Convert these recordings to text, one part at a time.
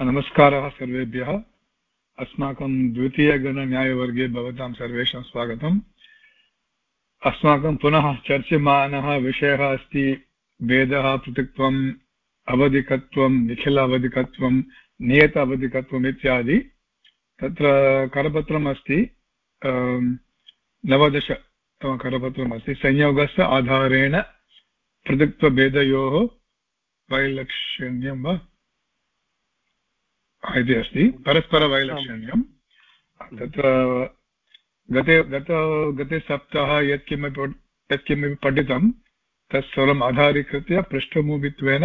नमस्कारः सर्वेभ्यः। अस्माकं द्वितीयगणन्यायवर्गे भवतां सर्वेषां स्वागतम्। अस्माकं पुनः चर्च्यमानः विषयः अस्ति, भेदः, पृथक्त्वम् अवधिकत्वं निखिल अवधिकत्वं नियत अवधिकत्वम् इत्यादि। तत्र करपत्रम् अस्ति नवदश करपत्रम् अस्ति। संयोगस्य आधारेण पृथक्त्वभेदयोः वैलक्षण्यं वा? इति अस्ति। परस्परवैलक्षण्यं तत्र गते गत गते सप्ताह यत्किमपि यत्किमपि पठितं तत्सर्वम् आधारीकृत्य पृष्ठभूमित्वेन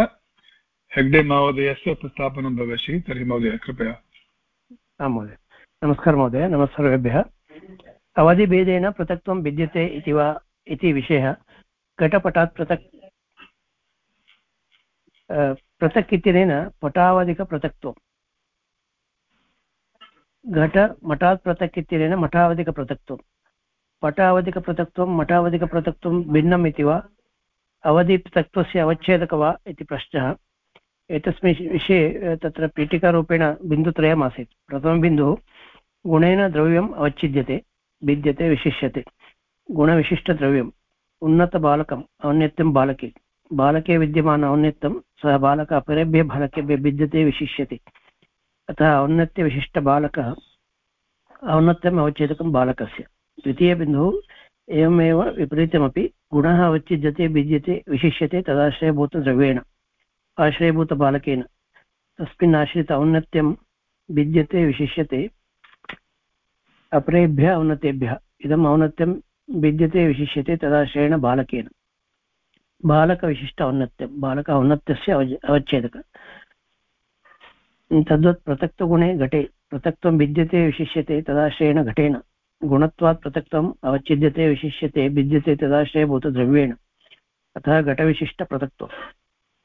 हेग्डे महोदयस्य उपस्थापनं भविष्यति तर्हि महोदय कृपया। आं महोदय। नमस्कारः महोदय। नमः सर्वेभ्यः अवधिभेदेन पृथक्त्वं भिद्यते इति वा इति विषयः घटपटात् पृथक् पृथक् इत्यनेन पटावधिकपृथक्त्वं घटमठात् पृथक् इत्यनेन मठावधिकपृथक्त्वं पटावधिकपृथक्त्वं मठावधिकपृथक्त्वं भिन्नम् इति वा? अवधिपृथक्त्वस्य अवच्छेदक वा इति प्रश्नः। एतस्मिन् विषये तत्र पीठिकारूपेण बिन्दुत्रयम् आसीत्। प्रथमबिन्दुः गुणेन द्रव्यम् अवच्छिद्यते, भिद्यते, विशिष्यते। गुणविशिष्टद्रव्यम्, उन्नतबालकम्, औन्नत्यं बालके। बालके विद्यमान औन्नत्यं, सः बालक अपरेभ्यः बालकेभ्यः भिद्यते, विशिष्यते। अतः औन्नत्यविशिष्टबालकः औन्नत्यम् अवच्छेदकं बालकस्य द्वितीयबिन्दुः एवमेव विपरीतमपि गुणः अवच्छिद्यते, भिद्यते, विशिष्यते, तदाश्रयभूतद्रव्येण, आश्रयभूतबालकेन। तस्मिन् आश्रित औन्नत्यं भिद्यते, विशिष्यते, अपरेभ्यः औन्नतेभ्यः। इदम् औन्नत्यं भिद्यते, विशिष्यते, तदाश्रयेण बालकेन। बालकविशिष्ट औन्नत्यं, बालक औन्नत्यस्य अवच्छेदक। तद्वत् पृथक्तगुणे घटे। पृथक्त्वं भिद्यते विशिष्यते, तदाश्रयेण घटेन। गुणत्वात् पृथक्त्वम् अवच्छिद्यते, विशिष्यते भिद्यते तदाश्रयभूतद्रव्येण अतः घटविशिष्टपृथक्त्वं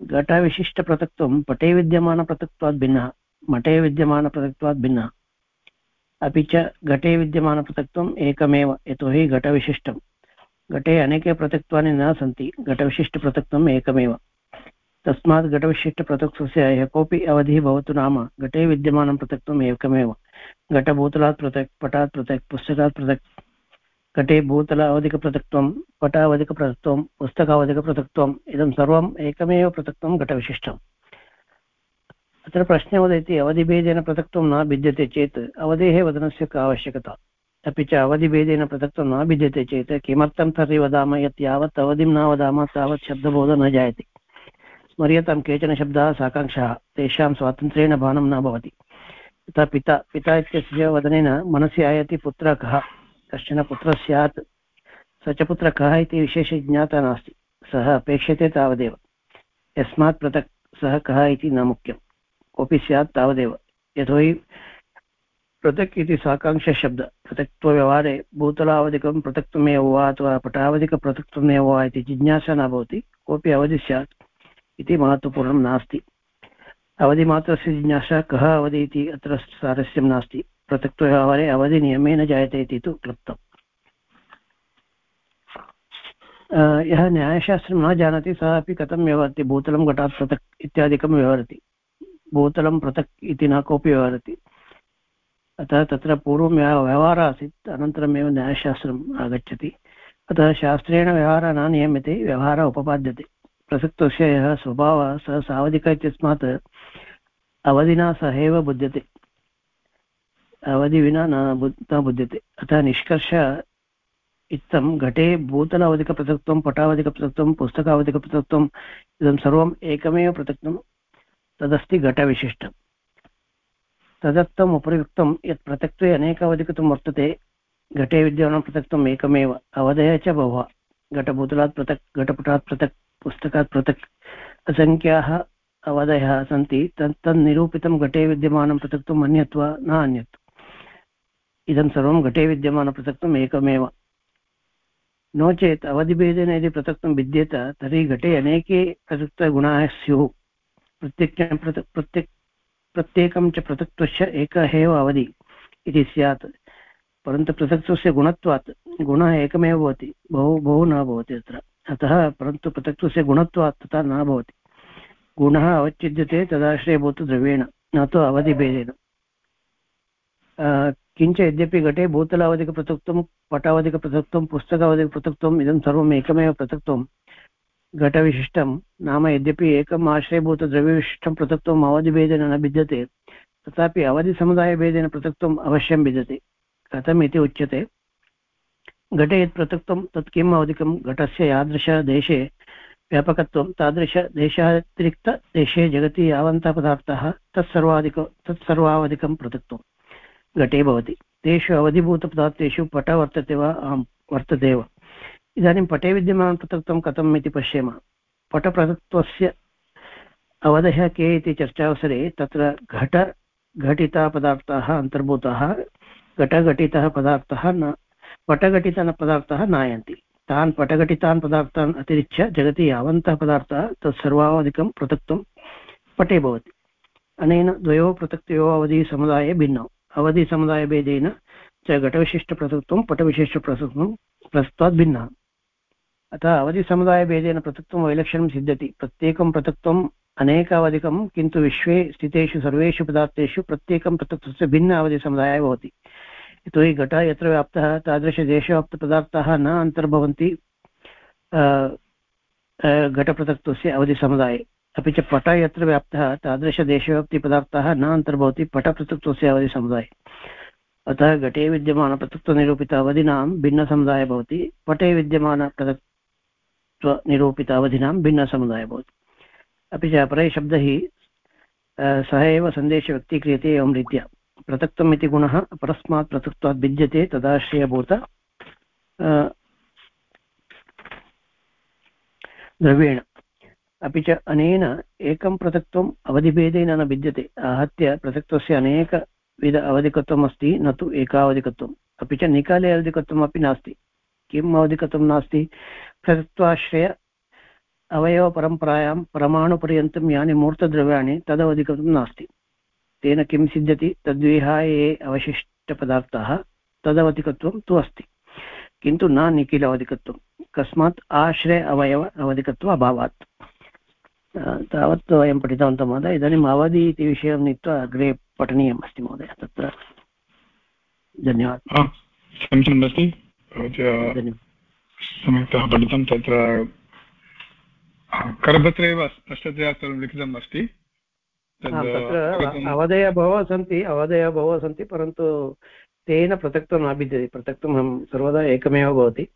घटविशिष्टपृथक्त्वं पटे विद्यमानपृथक्त्वात् भिन्नः मठे विद्यमानपृथक्त्वात् भिन्नः। अपि च घटे विद्यमानपृथक्त्वम् एकमेव, यतोहि घटविशिष्टं घटे अनेके पृथक्त्वानि न सन्ति, घटविशिष्टपृथक्त्वम् एकमेव। तस्मात् घटविशिष्टपृथक्त्वस्य यः कोऽपि अवधिः भवतु नाम। घटे विद्यमानं पृथक्त्वम् एकमेव। घटभूतलात् पृथक् पटात् पृथक् पुस्तकात् पृथक् घटे भूतल अवधिकपृथक्त्वं पटावधिकपृथक्त्वं पुस्तकावधिकपृथक्त्वम् इदं सर्वम् एकमेव पृथक्त्वं घटविशिष्टम्। अत्र प्रश्ने वदति, अवधिभेदेन पृथक्त्वं न भिद्यते चेत् अवधेः वदनस्य का आवश्यकता? अपि च अवधिभेदेन पृथक्त्वं न भिद्यते चेत् किमर्थं तर्हि वदामः? यत् यावत् अवधिं न वदामः, तावत् शब्दबोधः न जायते। स्मर्यतां केचन शब्दाः साकाङ्क्षाः, तेषां स्वातन्त्र्येण भानं न भवति। तथा पिता पिता इत्यस्य वदनेन मनसि आयाति पुत्रः कः? कश्चन पुत्रः स्यात्, स च पुत्रः कः इति विशेष ज्ञाता नास्ति। सः अपेक्षते तावदेव। यस्मात् पृथक् सः कः इति न मुख्यं कोऽपि स्यात् तावदेव। यतोहि पृथक् इति साकाङ्क्षशब्द, पृथक्त्वव्यवहारे भूतलावधिकं पृथक्त्वमेव वा अथवा पटावधिकपृथक्त्वमेव वा इति जिज्ञासा न भवति। कोऽपि अवधि स्यात्। इति महत्त्वपूर्णं नास्ति। अवधिमात्रस्य जिज्ञासा कः अवधि इति अत्र सारस्यं नास्ति। पृथक्त्वव्यवहारे अवधिनियमेन जायते इति तु क्लुप्तम् यः न्यायशास्त्रं न जानाति, सः अपि कथं व्यवहरति? भूतलं, घटात्, पृथक् इत्यादिकं व्यवहरति। भूतलं, पृथक् इति न कोऽपि व्यवहरति। अतः तत्र पूर्वं व्यवहारः आसीत्, अनन्तरमेव न्यायशास्त्रम् आगच्छति। अतः शास्त्रेण व्यवहारः न नियम्यते, व्यवहारः उपपाद्यते। प्रसक्तस्य यः स्वभावः सः सावधिक इत्यस्मात् अवधिना सह एव बुध्यते। अवधि विना न न बुध्यते। अतः निष्कर्ष इत्थं घटे भूतलावधिकपृथक्त्वं पटावधिकपृथक्त्वं पुस्तकावधिकपृथक्त्वम् इदं सर्वम् एकमेव पृथक्त्वं, तदस्ति घटविशिष्टम् तदर्थम् उपयुक्तं यत् पृथक्त्वे अनेकावधिकत्वं वर्तते, घटे विद्यमानं पृथक्त्वम् एकमेव। अवधयः च बहवः। घटभूतलात् पृथक्, घटपटात् पृथक्। पुस्तकात् पृथक् असङ्ख्याः अवधयः सन्ति, तत् तन्निरूपितं घटे विद्यमानं पृथक्त्वम् अन्यत्वा न अन्यत्। इदं सर्वं घटे विद्यमानपृथक्त्वम् एकमेव। नो चेत् अवधिभेदेन यदि पृथक्त्वं विद्येत, तर्हि घटे अनेके पृथक्त्वगुणाः स्युः। प्रत्येक प्रत्येक प्रत्येकं च पृथक्त्वस्य एकः एव अवधि इति स्यात्। परन्तु पृथक्त्वस्य गुणत्वात् गुणः एकमेव भवति। बहु बहु न भवति तत्र अतः परन्तु पृथक्त्वस्य गुणत्वात् तथा न भवति। गुणः अवच्छिद्यते तदाश्रयभूतद्रव्येण न तु अवधिभेदेन। किञ्च यद्यपि घटे भूतलावधिकपृथक्त्वं पटावधिकपृथक्त्वं पुस्तकावधिकपृथक्त्वम् इदं सर्वम् एकमेव पृथक्त्वं। घटविशिष्टं, नाम यद्यपि एकम् आश्रयभूतद्रव्यविशिष्टं पृथक्त्वम् अवधिभेदेन न भिद्यते, तथापि अवधिसमुदायभेदेन पृथक्त्वम् अवश्यं भिद्यते। कथम् इति उच्यते। घटे यत् पृथक्त्वं तत् किम् अवधिकं घटस्य यादृशदेशे व्यापकत्वं तादृशदेशातिरिक्तदेशे जगति यावन्तः पदार्थाः तत्सर्वाधिक, तत्सर्वावधिकं पृथक्त्वं। घटे भवति। तेषु अवधिभूतपदार्थेषु पट वर्तते वा? आम्, वर्तते एव। इदानीं पटे विद्यमानं पृथक्त्वं कथम् इति पश्येम। पटपृथक्त्वस्य अवधयः के इति चर्चावसरे तत्र घट, घटितापदार्थाः, अन्तर्भूताः, घटघटितः पदार्थः न पटघटितपदार्थाः नायन्ति। तान् पटघटितान् पदार्थान् अतिरिच्य जगति यावन्तः पदार्थाः तत्सर्वाधिकं पृथक्त्वं पटे भवति। अनेन द्वयोः पृथक्तयोः अवधिसमुदाये भिन्नौ। अवधिसमुदायभेदेन च घटविशिष्टपृथक्त्वं, पटविशिष्टपृथक्त्वं पृथक्त्वात् भिन्नः। अतः अवधिसमुदायभेदेन पृथक्त्वं वैलक्षण्यं सिद्ध्यति। प्रत्येकं पृथक्त्वम् अनेकावधिकं, किन्तु विश्वे स्थितेषु सर्वेषु पदार्थेषु प्रत्येकं पृथक्त्वस्य भिन्न अवधिसमुदायः भवति। यतोहि घटः यत्र व्याप्तः तादृशदेशव्याप्तपदार्थाः न अन्तर्भवन्ति घटपृथक्त्वस्य अवधिसमुदाये। अपि च पट यत्र व्याप्तः तादृशदेशव्याप्तिपदार्थाः न अन्तर्भवति पटपृथक्त्वस्य अवधिसमुदाये। अतः घटे विद्यमानपृथक्त्वनिरूपित अवधिनां भिन्नसमुदायः भवति, पटे विद्यमानपृथक्त्वनिरूपित अवधिनां भिन्नसमुदायः भवति। अपि च अपरैः शब्दैः सः एव सन्देशः व्यक्तीक्रियते एवं रीत्या। पृथक्त्वम् इति गुणः परस्मात् पृथक्त्वात् भिद्यते तदाश्रयभूत द्रव्येण। अपि च अनेन एकं पृथक्त्वम् अवधिभेदेन न भिद्यते, आहत्य पृथक्त्वस्य अनेकविध अवधिकत्वम् अस्ति न तु एकावधिकत्वम्। अपि च निकाले अवधिकत्वम् अपि नास्ति। किम् अवधिकत्वं नास्ति? पृथक्त्वाश्रय अवयवपरम्परायां परमाणुपर्यन्तं यानि मूर्तद्रव्याणि तदवधिकत्वं नास्ति। तेन किं सिद्ध्यति? तद्विहाय ये अवशिष्टपदार्थाः तदवधिकत्वं तु अस्ति। किन्तु न निखिल अवधिकत्वं। कस्मात् आश्रय अवयव अवधिकत्व अभावात्। तावत् वयं पठितवन्तः महोदय। इदानीम् अवधि इति विषयं नीत्वा अग्रे पठनीयम् अस्ति महोदय। तत्र धन्यवादः। समीचीनम् अस्ति सम्यक्तः पठितं। तत्र करपत्रे एव स्पष्टतया सर्वं लिखितम् अस्ति तत्र अवधयः बहवः सन्ति अवधयः बहवः सन्ति परन्तु तेन पृथक्त्वं न भिद्यते पृथक्त्वं सर्वदा एकमेव भवति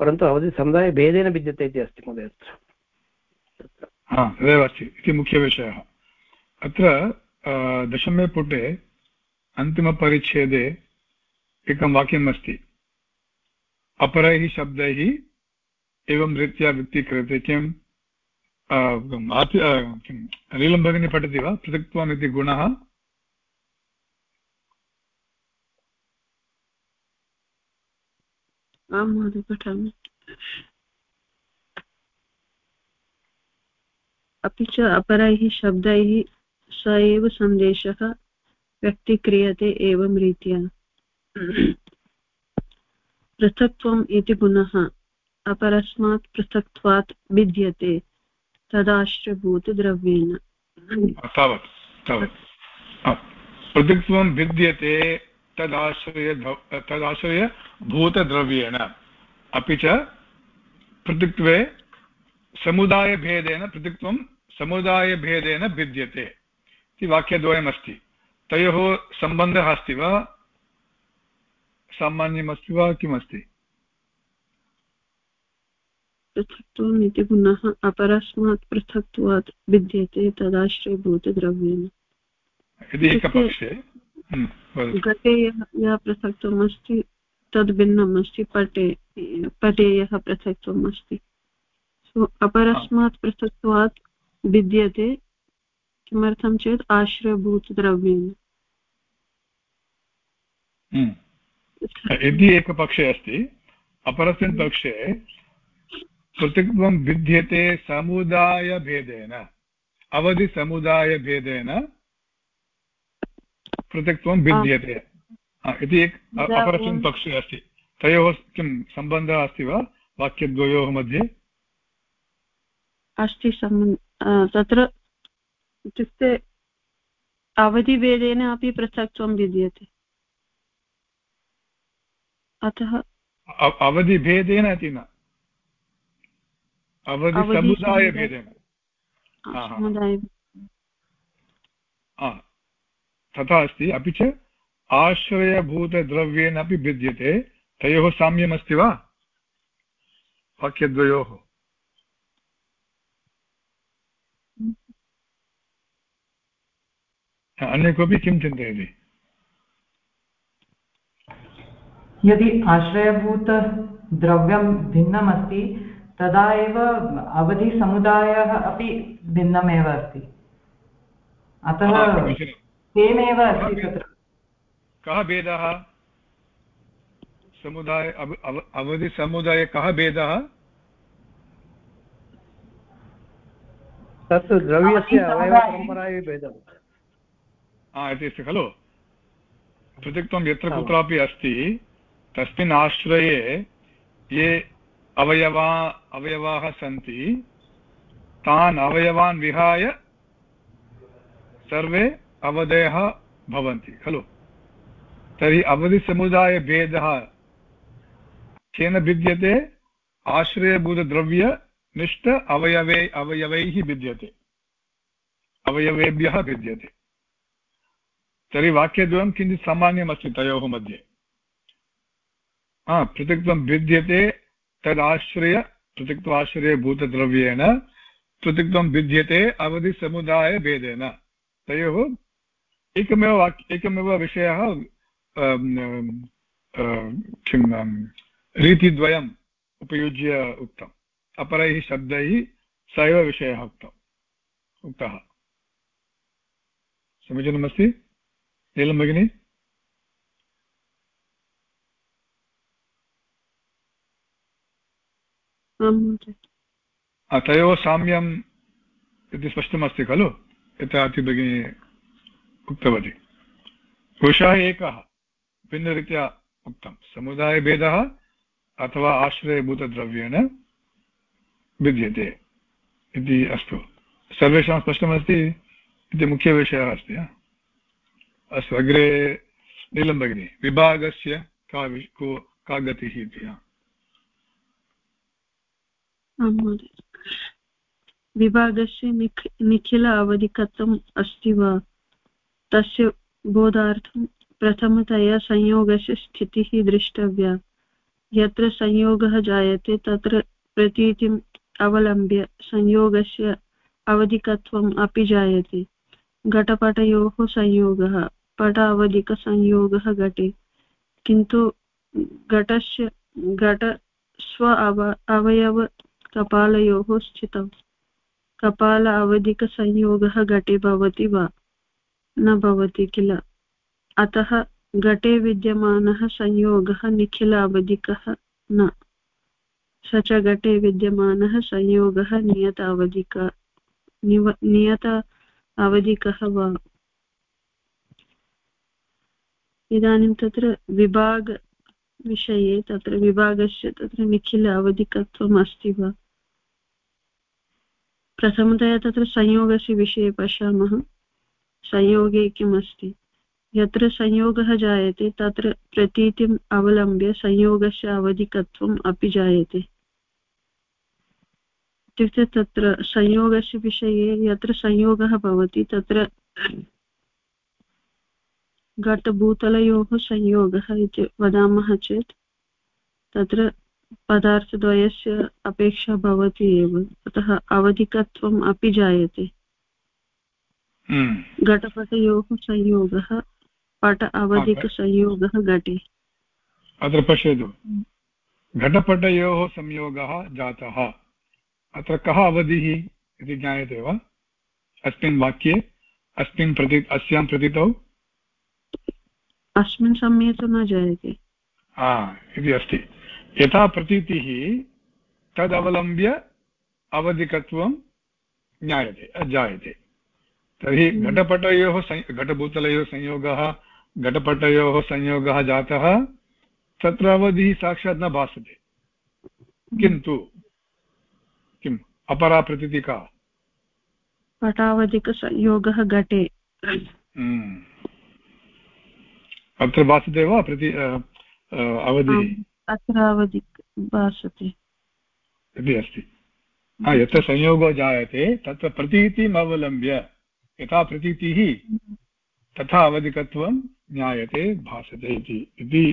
परन्तु अवधि समुदायभेदेन भिद्यते इति अस्ति महोदय अत्र हा तदेव अस्ति इति मुख्यविषयः। अत्र दशमे पुटे अन्तिमपरिच्छेदे एकं वाक्यम् अस्ति। अपरैः शब्दैः एवं रीत्या व्यक्तीक्रियते किं किं नीलं भगिनी पठति वा पृथक्त्वम् इति गुणः आं महोदय, पठामि। अपि च अपरैः शब्दैः स एव सन्देशः व्यक्तीक्रियते एवं रीत्या। पृथक्त्वम् इति गुणः अपरस्मात् पृथक्त्वात् भिद्यते। तदाश्रभूतद्रव्येण तावत् तावत्। पृथक्त्वं भिद्यते तदाश्रय तदाश्रयभूतद्रव्येण अपि च पृथक्त्वे समुदायभेदेन पृथक्त्वं समुदायभेदेन भिद्यते। इति वाक्यद्वयमस्ति। तयोः सम्बन्धः अस्ति वा? सामान्यमस्ति वा? किमस्ति? पृथक्त्वम् इति पुनः अपरस्मात् पृथक्त्वात् विद्यते तदाश्रयभूतद्रव्येण घटे यः पृथक्त्वम् अस्ति तद् भिन्नम् अस्ति पटे पटे यः पृथक्त्वम् अस्ति। सो अपरस्मात् पृथक्त्वात् विद्यते किमर्थं चेत् आश्रयभूतद्रव्येण यदि एकपक्षे अस्ति अपरस्मिन् पक्षे पृथक्त्वं भिद्यते समुदायभेदेन अवधिसमुदायभेदेन पृथक्त्वं भिद्यते इति एक अपरस्मिन् पक्षे अस्ति। तयोः किं सम्बन्धः अस्ति वा? वाक्यद्वयोः मध्ये? अस्ति तत्र इत्युक्ते अवधिभेदेन अपि पृथक्त्वं विद्यते। अतः अवधिभेदेन इति न। अवधिसमुदायभेदेन तथा अस्ति अपि च आश्रयभूतद्रव्येण अपि भिद्यते तयोः साम्यमस्ति वा वाक्यद्वयोः अन्य कोऽपि किं चिन्तयति यदि आश्रयभूतद्रव्यं भिन्नम् अस्ति तदा एव अवधिसमुदायः अपि भिन्नमेव अस्ति। अतः सेमेव अस्ति तत्र। कः भेदः? समुदाय अवधिसमुदाये कः भेदः? तत्तु द्रव्यस्य अवयवपरम्परा भेदः इति अस्ति खलु? पृथक्त्वं यत्र कुत्रापि अस्ति तस्मिन् आश्रये ये अवयवा, अवयवाः सन्ति। तान् अवयवान् विहाय सर्वे अवधयः भवन्ति, खलु? तर्हि अवधिसमुदायभेदः केन भिद्यते? आश्रयभूतद्रव्यनिष्ठ अवयवे, अवयवैः भिद्यते। अवयवेभ्यः भिद्यते। तर्हि वाक्यद्वयं किञ्चित् सामान्यमस्ति तयोः मध्ये। पृथक्त्वं भिद्यते तदाश्रय पृथक्त्वाश्रयभूतद्रव्येण पृथक्त्वं भिद्यते अवधिसमुदायभेदेन तयोः एकमेव वाक्, एकमेव विषयः किं रीतिद्वयम् उपयुज्य उक्तम्। अपरैः शब्दैः स एव विषयः उक्तम्। उक्तः। समीचीनमस्ति? नीलं भगिनि? तयोः साम्यम् इति स्पष्टमस्ति खलु? यथा अति भगिनी उक्तवती। पुरुषः एकः, भिन्नरीत्या उक्तं। समुदायभेदः अथवा आश्रयभूतद्रव्येण भिद्यते इति अस्तु। सर्वेषां स्पष्टमस्ति? इति मुख्यविषयः अस्ति अस्तु, अग्रे नीलं भगिनि, विभागस्य का को का गतिः इति विभागस्य निख, निखिल अवधिकत्वम् अस्ति वा? तस्य बोधार्थं प्रथमतया संयोगस्य स्थितिः द्रष्टव्या. यत्र संयोगः जायते, तत्र प्रतीतिम् अवलम्ब्य संयोगस्य अवधिकत्वम् अपि जायते. घटपटयोः संयोगः पट अवधिकसंयोगः घटे. किन्तु घटस्य, घट स्व अव अवयवकपालयोः स्थितम् कपाल अवधिकसंयोगः घटे भवति वा? न भवति किल? अतः घटे विद्यमानः संयोगः निखिल अवधिकः न। स च घटे विद्यमानः संयोगः नियत अवधिक नियत अवधिकः वा? इदानीं तत्र विभागविषये तत्र विभागस्य तत्र निखिल अवधिकत्वम् अस्ति वा? प्रथमतया तत्र संयोगस्य विषये पश्यामः। संयोगे किम् अस्ति यत्र संयोगः जायते, तत्र प्रतीतिम् अवलम्ब्य संयोगस्य अवधिकत्वम् अपि जायते। इत्युक्ते तत्र संयोगस्य विषये यत्र संयोगः भवति, तत्र घटभूतलयोः संयोगः इति वदामः चेत्, तत्र पदार्थद्वयस्य अपेक्षा भवति एव। अतः अवधिकत्वम् अपि जायते। हम्म। घटपटयोः संयोगः पट अवधिकसंयोगः घटे। अत्र पश्यतु। घटपटयोः संयोगः जातः। अत्र कः अवधिः इति ज्ञायते वा? अस्मिन् वाक्ये अस्मिन् प्रति अस्यां प्रतीतौ अस्मिन् समये तु न जायते। इति अस्ति। यथा प्रतीतिः तदवलम्ब्य अवधिकत्वं ज्ञायते जायते तर्हि हम्म। घटपटयोः घटभूतलयोः संयोगः घटपटयोः संयोगः जातः तत्र अवधिः साक्षात् न भासते। हम्म। किन्तु किम् अपरा प्रतीतिका। पटावधिकसंयोगः घटे। हम्म। अत्र भासते वा प्रति अवधिः? अत्र अवधि भासते। इति अस्ति। यत्र संयोगो जायते तत्र प्रतीतिम् अवलम्ब्य यथा प्रतीतिः तथा अवधिकत्वं ज्ञायते भासते इति।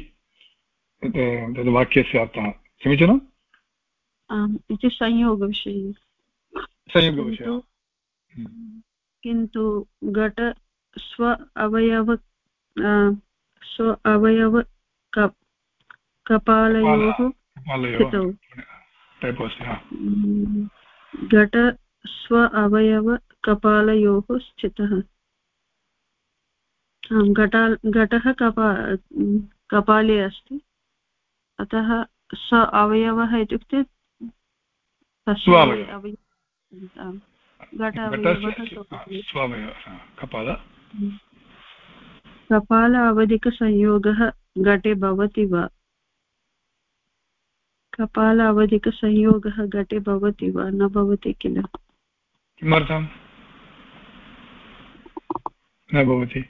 तद् वाक्यस्य अर्थः। समीचीनम् आम् इति संयोगविषये। संयोगविषयः। किन्तु घट स्व अवयव स्व अवयव कपालयोः स्थितौ घट स्व अवयव कपालयोः स्थितः घटा घटः कपा कपाले अस्ति अतः स अवयवः इत्युक्ते कपाल अवधिकसंयोगः घटे भवति वा कपाल अवधिकसंयोगः घटे भवति वा न भवति किल? किमर्थं न भवति।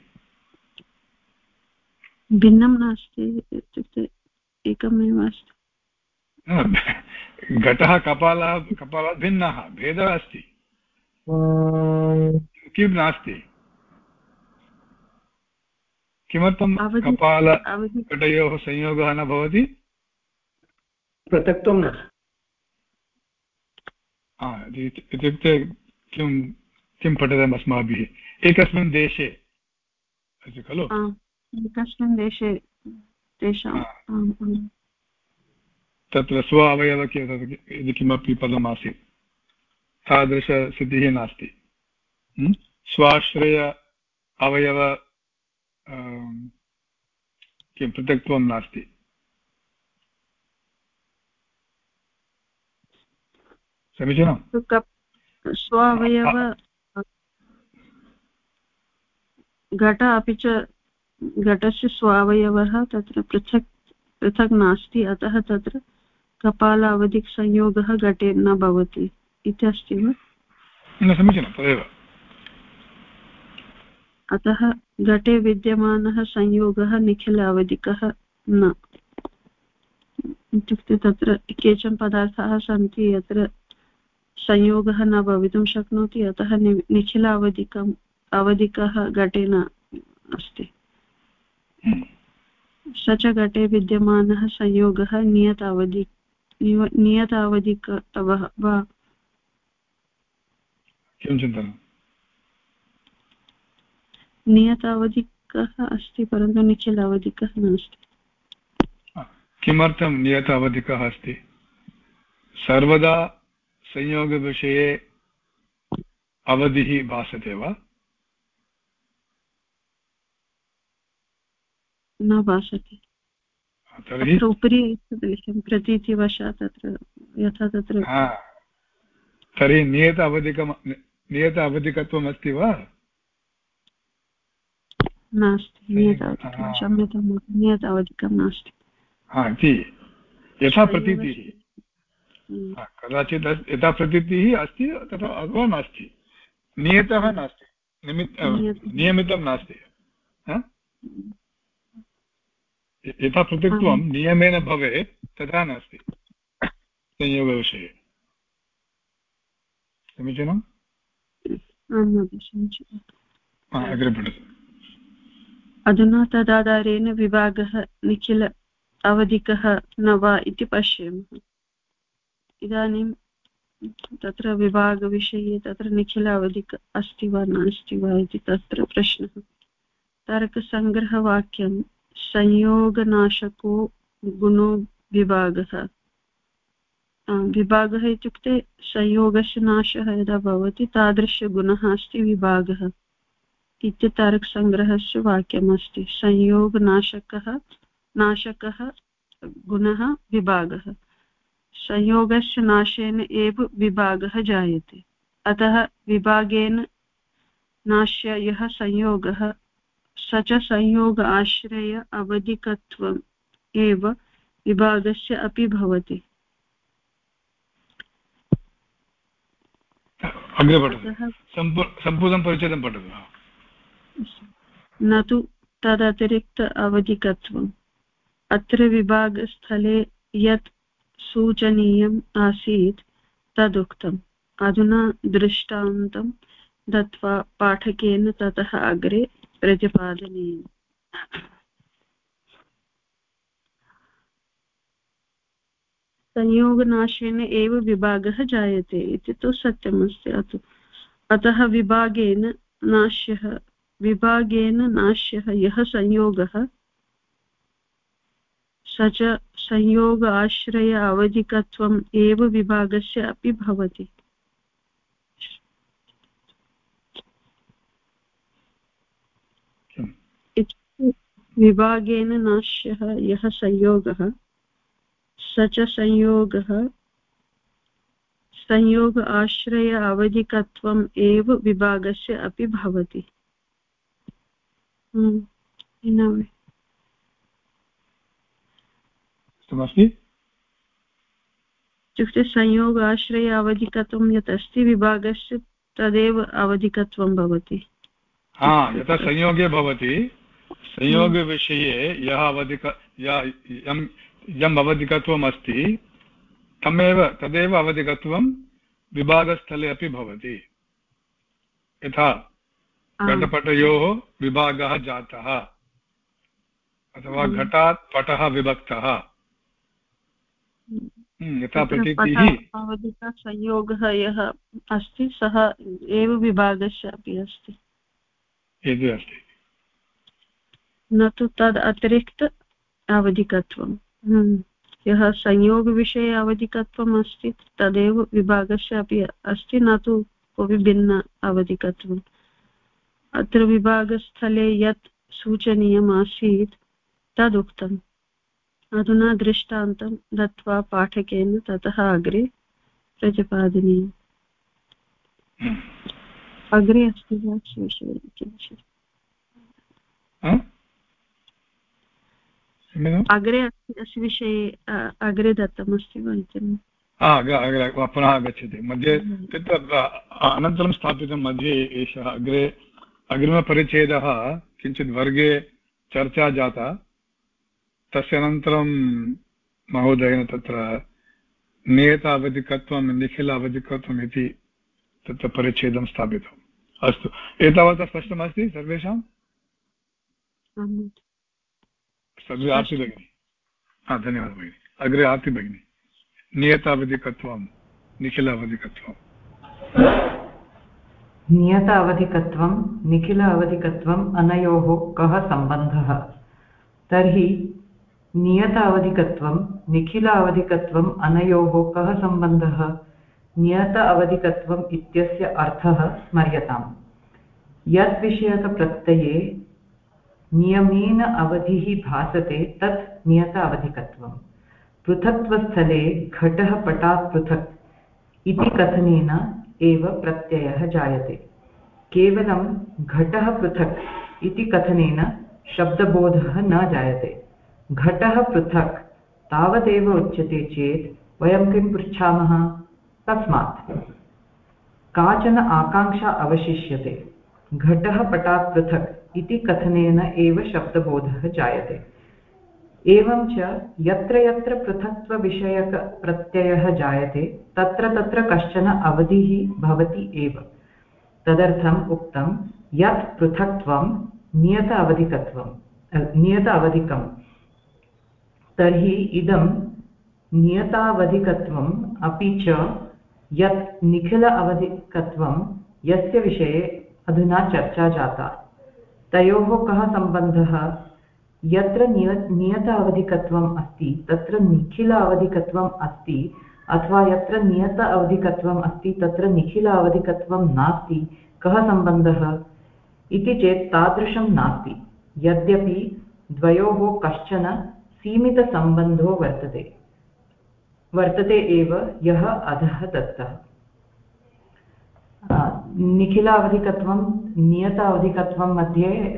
भिन्नं नास्ति इत्युक्ते एकमेव अस्ति। घटः कपालः कपालः भिन्नः भेदः अस्ति। किं नास्ति? किमर्थं कपालघटयोः संयोगः न भवति? पृथक्त्वं न। इत्युक्ते किं किं पठितम् अस्माभिः? एकस्मिन् देशे अस्ति खलु? एकस्मिन् देशे तेषां तत्र स्व अवयव यदि किमपि पदमासीत्। तादृशस्थितिः नास्ति। स्वाश्रय अवयव किं पृथक्त्वं नास्ति। समीचीनं स्व अवयव घट अपि च घटस्य स्वावयवः तत्र पृथक् पृथक् नास्ति अतः तत्र कपाल अवधिसंयोगः घटे न भवति। इति अस्ति वा? समीचीनं तदेव। अतः घटे विद्यमानः संयोगः निखिल अवधिकः न। इत्युक्ते तत्र केचन पदार्थाः सन्ति यत्र संयोगः न भवितुं शक्नोति अतः निखिल अवधिकम् अवधिकः घटे न अस्ति स च घटे विद्यमानः संयोगः नियत अवधि नियतावधिक वा? किं चिन्तनं? नियतावधिकः अस्ति परन्तु निखिल अवधिकः नास्ति। किमर्थं नियत अवधिकः अस्ति? सर्वदा संयोगविषये अवधिः भासते वा? न भासते। तर्हि? उपरि दृश्यं प्रतीतिवशात् तत्र यथा तत्र तर्हि नियत अवधिकं नियत अवधिकत्वम् अस्ति वा? नास्ति नियत क्षम्यतां नियत अवधिकं नास्ति। यथा प्रतीतिः। कदाचित् यथा प्रतीतिः अस्ति तथा अथवा नास्ति। नियतः नास्ति। निमित् नियमितं नास्ति। यथा पृथक्त्वं नियमेन भवेत् तथा नास्ति। संयोगविषये। समीचीनम् अग्रे पठतु। अधुना तदाधारेण विभागः निखिल अवधिकः न वा इति पश्यामः। इदानीं तत्र विभागविषये तत्र निखिल अवधिक अस्ति वा नास्ति वा इति तत्र प्रश्नः। तर्कसङ्ग्रहवाक्यं संयोगनाशको गुणो विभागः। विभागः इत्युक्ते संयोगस्य नाशः यदा भवति तादृशगुणः अस्ति विभागः। इति तारकसङ्ग्रहस्य वाक्यमस्ति। संयोगनाशकः, नाशकः, गुणः, विभागः। संयोगस्य नाशेन एव विभागः जायते। अतः विभागेन नाश्य यः संयोगः स च संयोग आश्रय अवधिकत्वम् एव विभागस्य अपि भवति। न तु तदतिरिक्त अवधिकत्वम्। अत्र विभागस्थले यत् सूचनीयम् आसीत्, तदुक्तम्। अधुना दृष्टान्तं दत्त्वा पाठकेन ततः अग्रे प्रतिपादनीयम्। संयोगनाशेन एव विभागः जायते इति तु सत्यमस्ति अतः अतः विभागेन नाश्यः विभागेन नाश्यः यः संयोगः स च संयोग आश्रय अवधिकत्वम् एव विभागस्य अपि भवति। विभागेन नाश्यः यः संयोगः स च संयोगः संयोग आश्रय अवधिकत्वम् एव विभागस्य अपि भवति। हम्म, इत्युक्ते संयोग आश्रय अवधिकत्वं यत् अस्ति विभागस्य तदेव अवधिकत्वं भवति। हा यथा संयोगे भवति। संयोगविषये यः अवधिक यम् अवधिकत्वम् अस्ति तमेव तदेव अवधिकत्वं विभागस्थले अपि भवति। यथा घटपटयोः विभागः जातः अथवा घटात् पटः विभक्तः। यथा प्रतीतिः संयोगः यः अस्ति सः एव विभागस्य अपि अस्ति। अस्ति। न तु तद् अतिरिक्त अवधिकत्वम् हम्म। यः संयोगविषये अवधिकत्वम् अस्ति तदेव विभागस्य अपि अस्ति न तु कोऽपि भिन्न अवधिकत्वम्। अत्र विभागस्थले यत् सूचनीयम् आसीत् तदुक्तम्। अधुना दृष्टान्तं दत्त्वा पाठकेन ततः अग्रे प्रतिपादनीयम् अग्रे अस्ति वा किञ्चित्। अग्रे अस्य विषये अग्रे दत्तमस्ति वा इति। पुनः आगच्छति। मध्ये तत्र अनन्तरं स्थापितं मध्ये एषः अग्रे अग्रिमपरिच्छेदः किञ्चित् वर्गे चर्चा जाता। तस्य अनन्तरं महोदयेन तत्र नियत अवधिकत्वं निखिल अवधिकत्वम् इति तत्र परिच्छेदं स्थापितम्. अस्तु। एतावता स्पष्टमस्ति सर्वेषाम् अग्रे आर्ति भगिनि। हा धन्यवादः भगिनि। अग्रे आर्ति भगिनि। नियतावधिकत्वं निखिल अवधिकत्वम् नियत अवधिकत्वं निखिल अवधिकत्वम् अनयोः कः सम्बन्धः? तर्हि नियत अवधिकत्वं निखिल अवधिकत्वम् अनयोः कः सम्बन्धः? नियत अवधिकत्वम् इत्यस्य अर्थः स्मर्यताम्। यद्विषयकप्रत्यये नियमेन अवधिः भासते, तत् नियत अवधिकत्वम् पृथक्त्वस्थले घटः पटात् पृथक् इति कथनेन एव प्रत्ययः जायते। केवलं घटः पृथक् इति कथनेन शब्दबोधः न जायते। घटः पृथक्। तावदेव उच्यते चेत् वयं किं पृच्छामः? तस्मात्। काचन आकाङ्क्षा अवशिष्यते। घटः पटात् पृथक् इति कथनेन एव शब्दबोधः जायते। एवं च यत्र यत्र पृथक्त्वविषयकप्रत्ययः जायते, तत्र तत्र कश्चन अवधिः भवति एव। तदर्थम् उक्तं यत् पृथक्त्वं नियत अवधिकत्वं नियत अवधिकं तर्हि इदं नियतावधिकत्वम् अपि च यत् निखिल अवधिकत्वं यस्य विषये अधुना चर्चा जाता। तयोः कः सम्बन्धः? यत्र निय नियत अवधिकत्वम् अस्ति, तत्र निखिल अवधिकत्वम् अस्ति, अथवा यत्र नियत अवधिकत्वम् अस्ति, तत्र निखिल अवधिकत्वं नास्ति, कः सम्बन्धः? इति चेत् तादृशं नास्ति। यद्यपि द्वयोः कश्चन सीमितसम्बन्धो वर्तते। वर्तते एव यः अधः दत्तः निखिल अवधिकत्वं नियत अवधिकत्वं मध्ये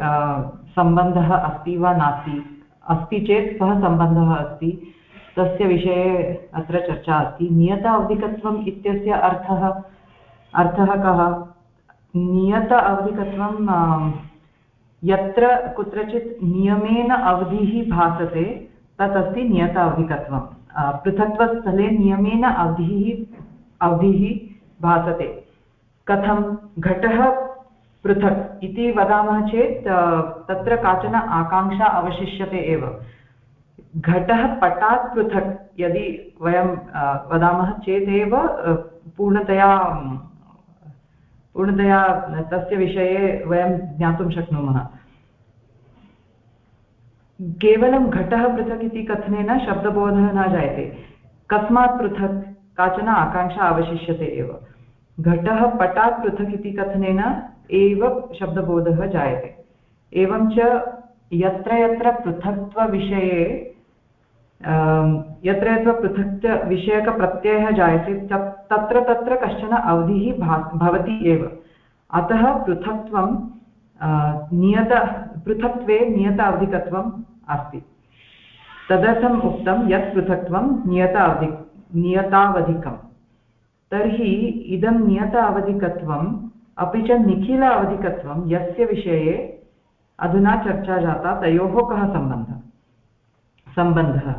सम्बन्धः अस्ति वा नास्ति? अस्ति चेत् सः सम्बन्धः अस्ति। तस्य विषये अत्र चर्चा अस्ति। नियत अवधिकत्वम् इत्यस्य अर्थः अर्थः कः? नियत अवधिकत्वं यत्र कुत्रचित् नियमेन अवधिः भासते तत् अस्ति नियत अवधिकत्वं पृथक्त्वस्थले नियमेन अवधिः अवधिः भासते। कथं घटः पृथक् इति वदामः चेत् तत्र काचन आकाङ्क्षा अवशिष्यते एव। घटः पटात् पृथक् यदि वयं वदामः चेदेव पूर्णतया पूर्णतया तस्य विषये वयं ज्ञातुं शक्नुमः। केवलं घटः पृथक् इति कथनेन शब्दबोधः न जायते। कस्मात् पृथक्, काचन आकाङ्क्षा अवशिष्यते एव। घटः पटात् पृथक् इति कथनेन एव शब्दबोधः जायते। एवं च यत्र यत्र पृथक्त्वविषये यत्र यत्र पृथक्विषयकप्रत्ययः जायते तत्र तत्र कश्चन अवधिः भा, भवति एव। अतः पृथक्त्वं नियत, पृथक्त्वे नियत अवधिकत्वम् अस्ति। तदर्थम् उक्तं यत् पृथक्त्वं नियत अवधि नियतावधिकं तर्हि इदं नियत अवधिकत्वम् अपि च निखिल अवधिकत्वं यस्य विषये अधुना चर्चा जाता, तयोः कः सम्बन्धः? सम्बन्धः।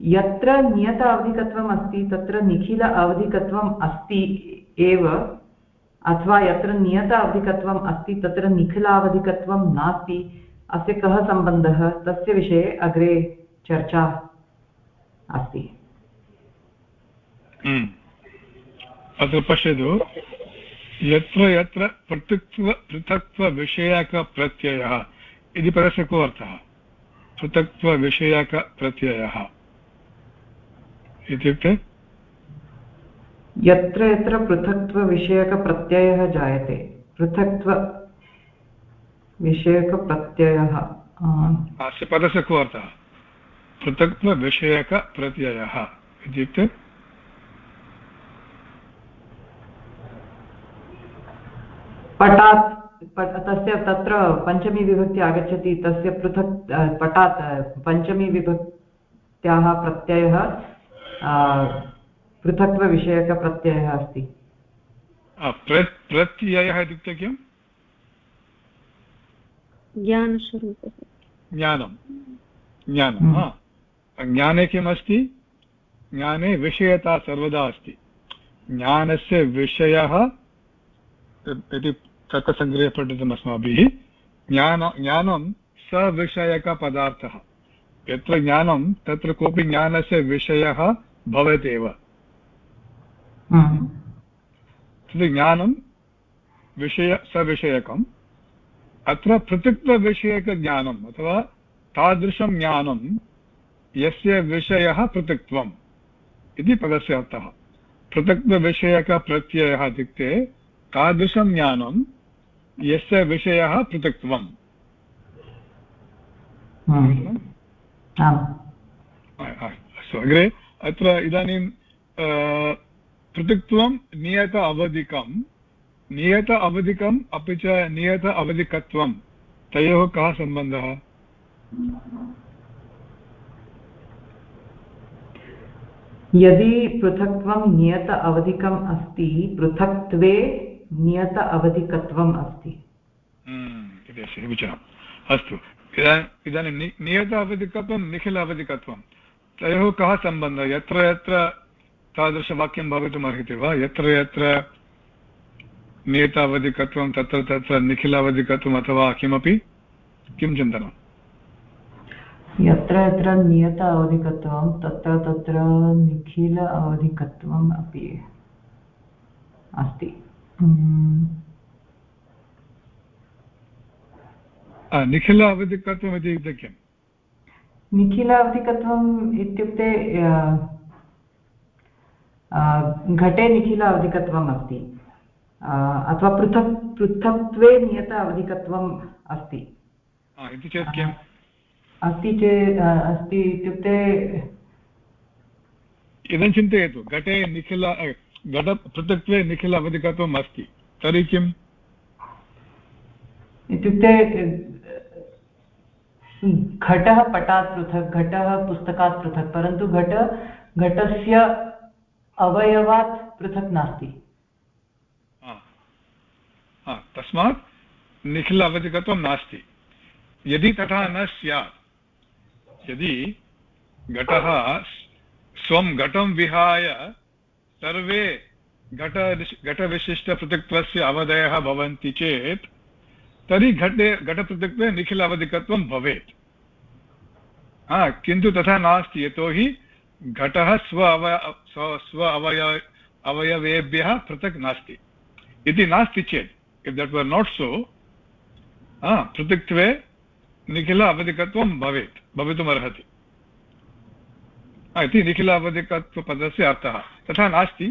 यत्र नियत अवधिकत्वम् अस्ति, तत्र निखिल अवधिकत्वम् अस्ति एव अथवा यत्र नियत अवधिकत्वम् अस्ति, तत्र निखिलावधिकत्वं नास्ति। अस्य कः सम्बन्धः? तस्य विषये अग्रे चर्चा अस्ति। हम्म। अत्र पश्यतु। यत्र यत्र पृथक्त्व पृथक्त्वविषयकप्रत्ययः इति पदस्य को अर्थः? पृथक्त्वविषयकप्रत्ययः इत्युक्ते यत्र यत्र पृथक्त्वविषयकप्रत्ययः जायते। पृथक्त्वविषयकप्रत्ययः अस्य पदस्य को अर्थः? पृथक्त्वविषयकप्रत्ययः इत्युक्ते? पटात् तस्य तत्र पञ्चमी विभक्ति आगच्छति तस्य पृथक् पटात् पञ्चमी विभक्त्याः प्रत्ययः पृथक्त्वविषयकप्रत्ययः अस्ति। प्रत्ययः इत्युक्ते किम्? ज्ञानस्वरूपः। ज्ञानं। ज्ञानं हम्म। ज्ञाने किम् अस्ति? ज्ञाने विषयता सर्वदा अस्ति। ज्ञानस्य विषयः इति तर्कसङ्ग्रहे पठितम् अस्माभिः। ज्ञान ज्ञानं सविषयकपदार्थः। यत्र ज्ञानं तत्र कोऽपि ज्ञानस्य विषयः भवत्येव तद् ज्ञानं विषय सविषयकम् अत्र पृथक्त्वविषयकज्ञानम् अथवा तादृशं ज्ञानं यस्य विषयः पृथक्त्वम् इति पदस्य अर्थः पृथक्त्वविषयकप्रत्ययः इत्युक्ते तादृशं ज्ञानं यस्य विषयः पृथक्त्वम् अस्तु अग्रे अत्र इदानीं पृथक्त्वं नियत अवधिकं नियत अवधिकम् अपि च नियत अवधिकत्वं। तयोः कः सम्बन्धः? यदि पृथक्त्वं नियत अवधिकम् अस्ति पृथक्त्वे नियत अवधिकत्वम् अस्ति। समीचीनम् अस्तु इदानीं नियत अवधिकत्वं निखिल अवधिकत्वं। तयोः कः सम्बन्धः? यत्र यत्र तादृशवाक्यं भवितुम् अर्हति वा? यत्र यत्र नियत अवधिकत्वं तत्र तत्र निखिल अवधिकत्वम् अथवा किमपि? किं चिन्तनम् यत्र यत्र नियत अवधिकत्वं तत्र तत्र निखिल अवधिकत्वम् अपि अस्ति। निखिल अवधिकत्वम् इत्युक्ते किम्? निखिल अवधिकत्वम् इत्युक्ते घटे निखिल अवधिकत्वम् अस्ति। अथवा पृथक् पृथक्त्वे नियत अवधिकत्वम् अस्ति। अस्ति चेत् अस्ति इत्युक्ते इदं चिन्तयतु घटे निखिल घटपृथक्त्वे निखिल अवधिकत्वम् अस्ति। तर्हि किम्? इत्युक्ते घटः पटात् पृथक् घटः पुस्तकात् पृथक् परन्तु घट घटस्य अवयवात् पृथक् नास्ति। तस्मात् निखिल अवधिकत्वं नास्ति। यदि तथा न स्यात्, यदि घटः स्वं घटं विहाय सर्वे घट घटविशिष्टपृथक्त्वस्य अवधयः भवन्ति चेत्, तर्हि घटे, घटपृथक्त्वे निखिलावधिकत्वं भवेत्। किन्तु तथा नास्ति, यतोहि घटः स्व अवय स्व अवय अवयवेभ्यः पृथक् नास्ति। इति नास्ति चेत् if that were not so पृथक्त्वे निखिल अवधिकत्वं भवेत् भवितुमर्हति। इति निखिल अवधिकत्वपदस्य अर्थः। तथा नास्ति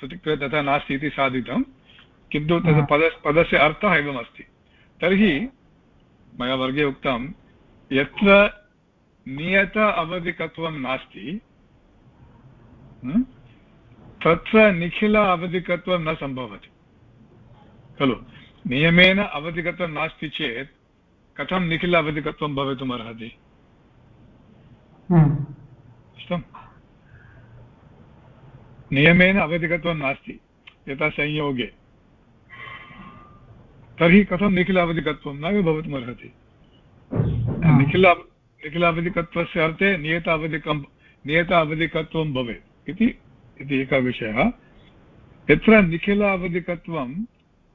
पृथक्त्वे तथा नास्ति इति साधितं किन्तु तद् पद पदस्य अर्थः एवमस्ति। तर्हि मया वर्गे उक्तं यत्र नियत अवधिकत्वं नास्ति तत्र निखिल अवधिकत्वं न सम्भवति। खलु? नियमेन अवधिकत्वं नास्ति चेत् कथं निखिल अवधिकत्वं भवितुमर्हति अस्तु नियमेन अवधिकत्वं नास्ति यथा संयोगे। तर्हि कथं निखिलावधिकत्वं नैव भवितुमर्हति निखिल निखिलावधिकत्वस्य अर्थे नियतावधिकं नियतावधिकत्वं भवेत्। इति इति एकः विषयः। यत्र निखिलावधिकत्वं,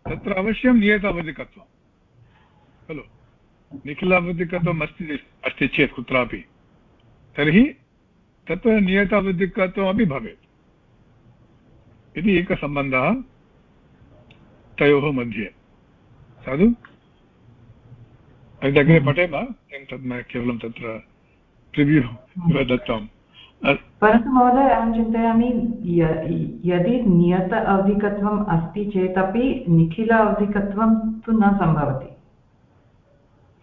तत्र अवश्यं नियतावधिकत्वं। खलु? निखिलावधिकत्वम् अस्ति अस्ति चेत् कुत्रापि। तर्हि तत्र नियतावधिकत्वमपि भवेत्। इति एकः सम्बन्धः तयोः मध्ये। साधु? अग्रे पठेम केवलं तत्र प्रिव्यू दत्तम्। परन्तु महोदय अहं चिन्तयामि यदि नियत अवधिकत्वम् अस्ति चेदपि निखिल अवधिकत्वं तु न सम्भवति।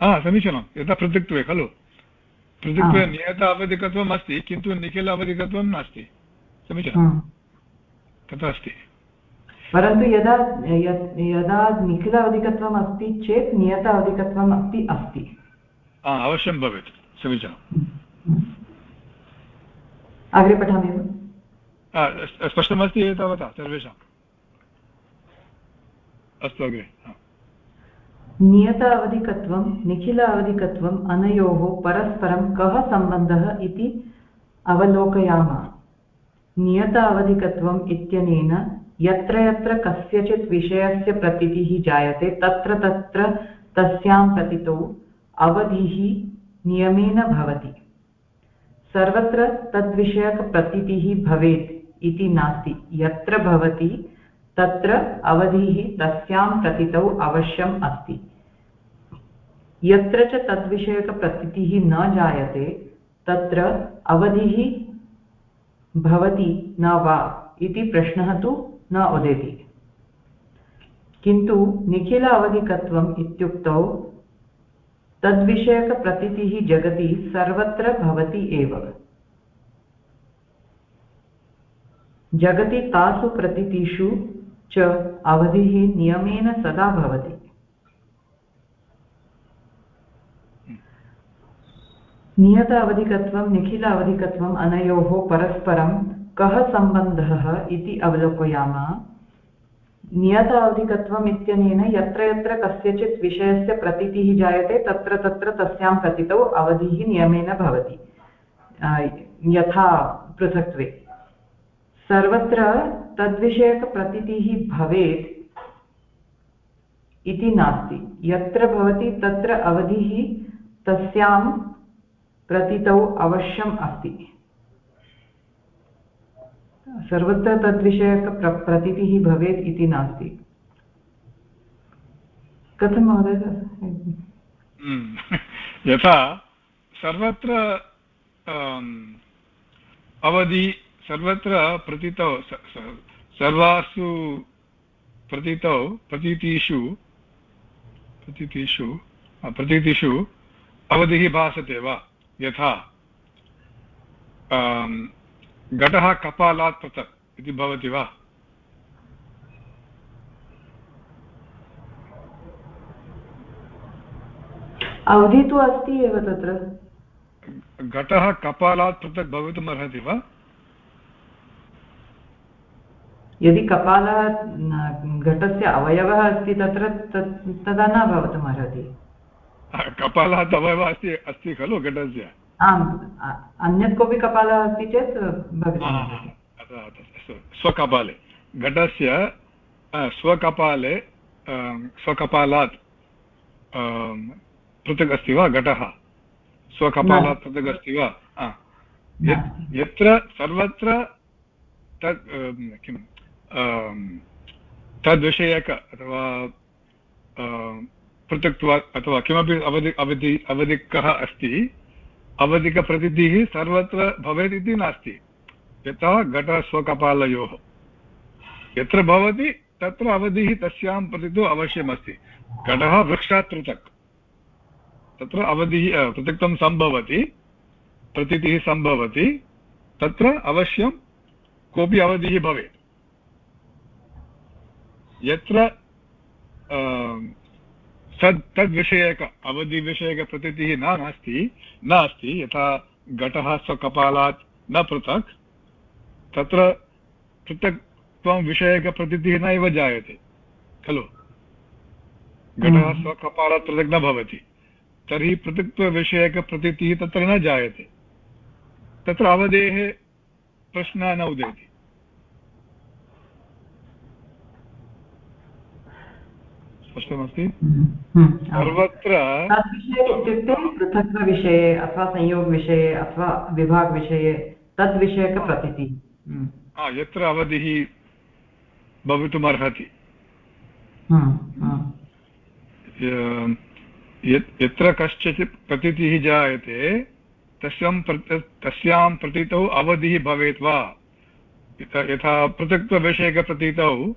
हा समीचीनं। यथा पृथक्त्वे खलु? पृथक्त्वे नियत अवधिकत्वम् अस्ति किन्तु निखिल अवधिकत्वं नास्ति। समीचीनं। तथा अस्ति। परन्तु यदा यदा निखिल अधिकत्वम् अस्ति चेत् नियत अधिकत्वम् अपि अस्ति। अवश्यं भवेत्। समीचीनम् अग्रे पठामि स्पष्टमस्ति एतावता सर्वेषाम् अस्तु अग्रे नियत अवधिकत्वं निखिल अवधिकत्वम् अनयोः परस्परं कः सम्बन्धः इति अवलोकयामः। नियत अवधिकत्वम् इत्यनेन यत्र यत्र कस्यचित् विषयस्य प्रतीतिः जायते तत्र तत्र तस्यां प्रतितौ अवधिः नियमेन भवति। सर्वत्र तद्विषयकप्रतीतिः भवेत् इति नास्ति। यत्र भवति, तत्र अवधिः तस्यां प्रतितौ अवश्यम् अस्ति। यत्र च तद्विषयकप्रतीतिः न जायते, तत्र अवधिः भवति न वा इति प्रश्नः तु न उदेति। किन्तु निखिल अवधिकत्वम् इत्युक्तौ तद्विषयकप्रतीतिः जगति सर्वत्र भवति एव। जगति तासु प्रतीतिषु च अवधिः नियमेन सदा भवति। नियत अवधिकत्वं, निखिल अवधिकत्वम् अनयोः परस्परं कः सम्बन्धः इति अवलोकयामः। नियत अवधिकत्वम् इत्यनेन यत्र यत्र कस्यचित् विषयस्य प्रतीतिः जायते, तत्र तत्र तस्यां प्रतितौ अवधिः नियमेन भवति। यथा पृथक्त्वे। सर्वत्र तद्विषयकप्रतीतिः भवेत् इति नास्ति। यत्र भवति, तत्र अवधिः तस्यां प्रतितौ अवश्यम् अस्ति। सर्वत्र तद्विषयक प्रतीतिः भवेत् इति नास्ति। कथं महोदय? हम्म। यथा सर्वत्र अवधि सर्वत्र प्रतीतौ सर्वासु प्रतीतौ प्रतीतिषु प्रतीतिषु प्रतीतिषु अवधिः भासते वा? यथा। घटः कपालात् पृथक् इति भवति वा? अवधि तु अस्ति एव तत्र। घटः कपालात् पृथक् भवितुम् अर्हति वा? यदि कपालः घटस्य अवयवः अस्ति तत्र तदा न भवितुम् अर्हति कपालः अवयवः अस्ति अस्ति खलु घटस्य? आम् अन्यत् कोऽपि कपालः अस्ति चेत् स्वकपाले। घटस्य स्वकपाले स्वकपालात् पृथक् अस्ति वा घटः? स्वकपालात् पृथक् अस्ति वा? यत्र सर्वत्र तत् किं तद्विषयक अथवा पृथक्त्वा अथवा किमपि अवधि अवधि अवधिकः अस्ति अवधिकप्रतिथिः सर्वत्र भवेत् इति नास्ति यतः घटस्वकपालयोः यत्र भवति, तत्र अवधिः तस्यां प्रति तु अवश्यमस्ति। घटः वृक्षात् पृथक् तत्र अवधिः पृथक्त्वं सम्भवति, प्रतीतिः सम्भवति, तत्र अवश्यं कोऽपि अवधिः भवेत्। यत्र तद् तद्विषयक अवधिविषयकप्रतीतिः न नास्ति नास्ति यथा घटः स्वकपालात् न पृथक् तत्र पृथक्त्वं विषयकप्रतीतिः नैव जायते खलु घटः हम्म। स्वकपालात् पृथक् न भवति तर्हि पृथक्त्वविषयकप्रतीतिः तत्र न जायते तत्र अवधेः प्रश्नः न उदेति स्पष्टमस्ति हम्म, हम्म, सर्वत्र इत्युक्ते पृथक्त्वविषये अथवा संयोगविषये अथवा विभागविषये तद्विषयकप्रतीतिः हम्म। यत्र अवधिः भवितुमर्हति। यत्र कश्चित् प्रतीतिः जायते तस्यां तस्यां प्रतीतौ अवधिः भवेत् वा? यथा पृथक्त्वविषयकप्रतीतौ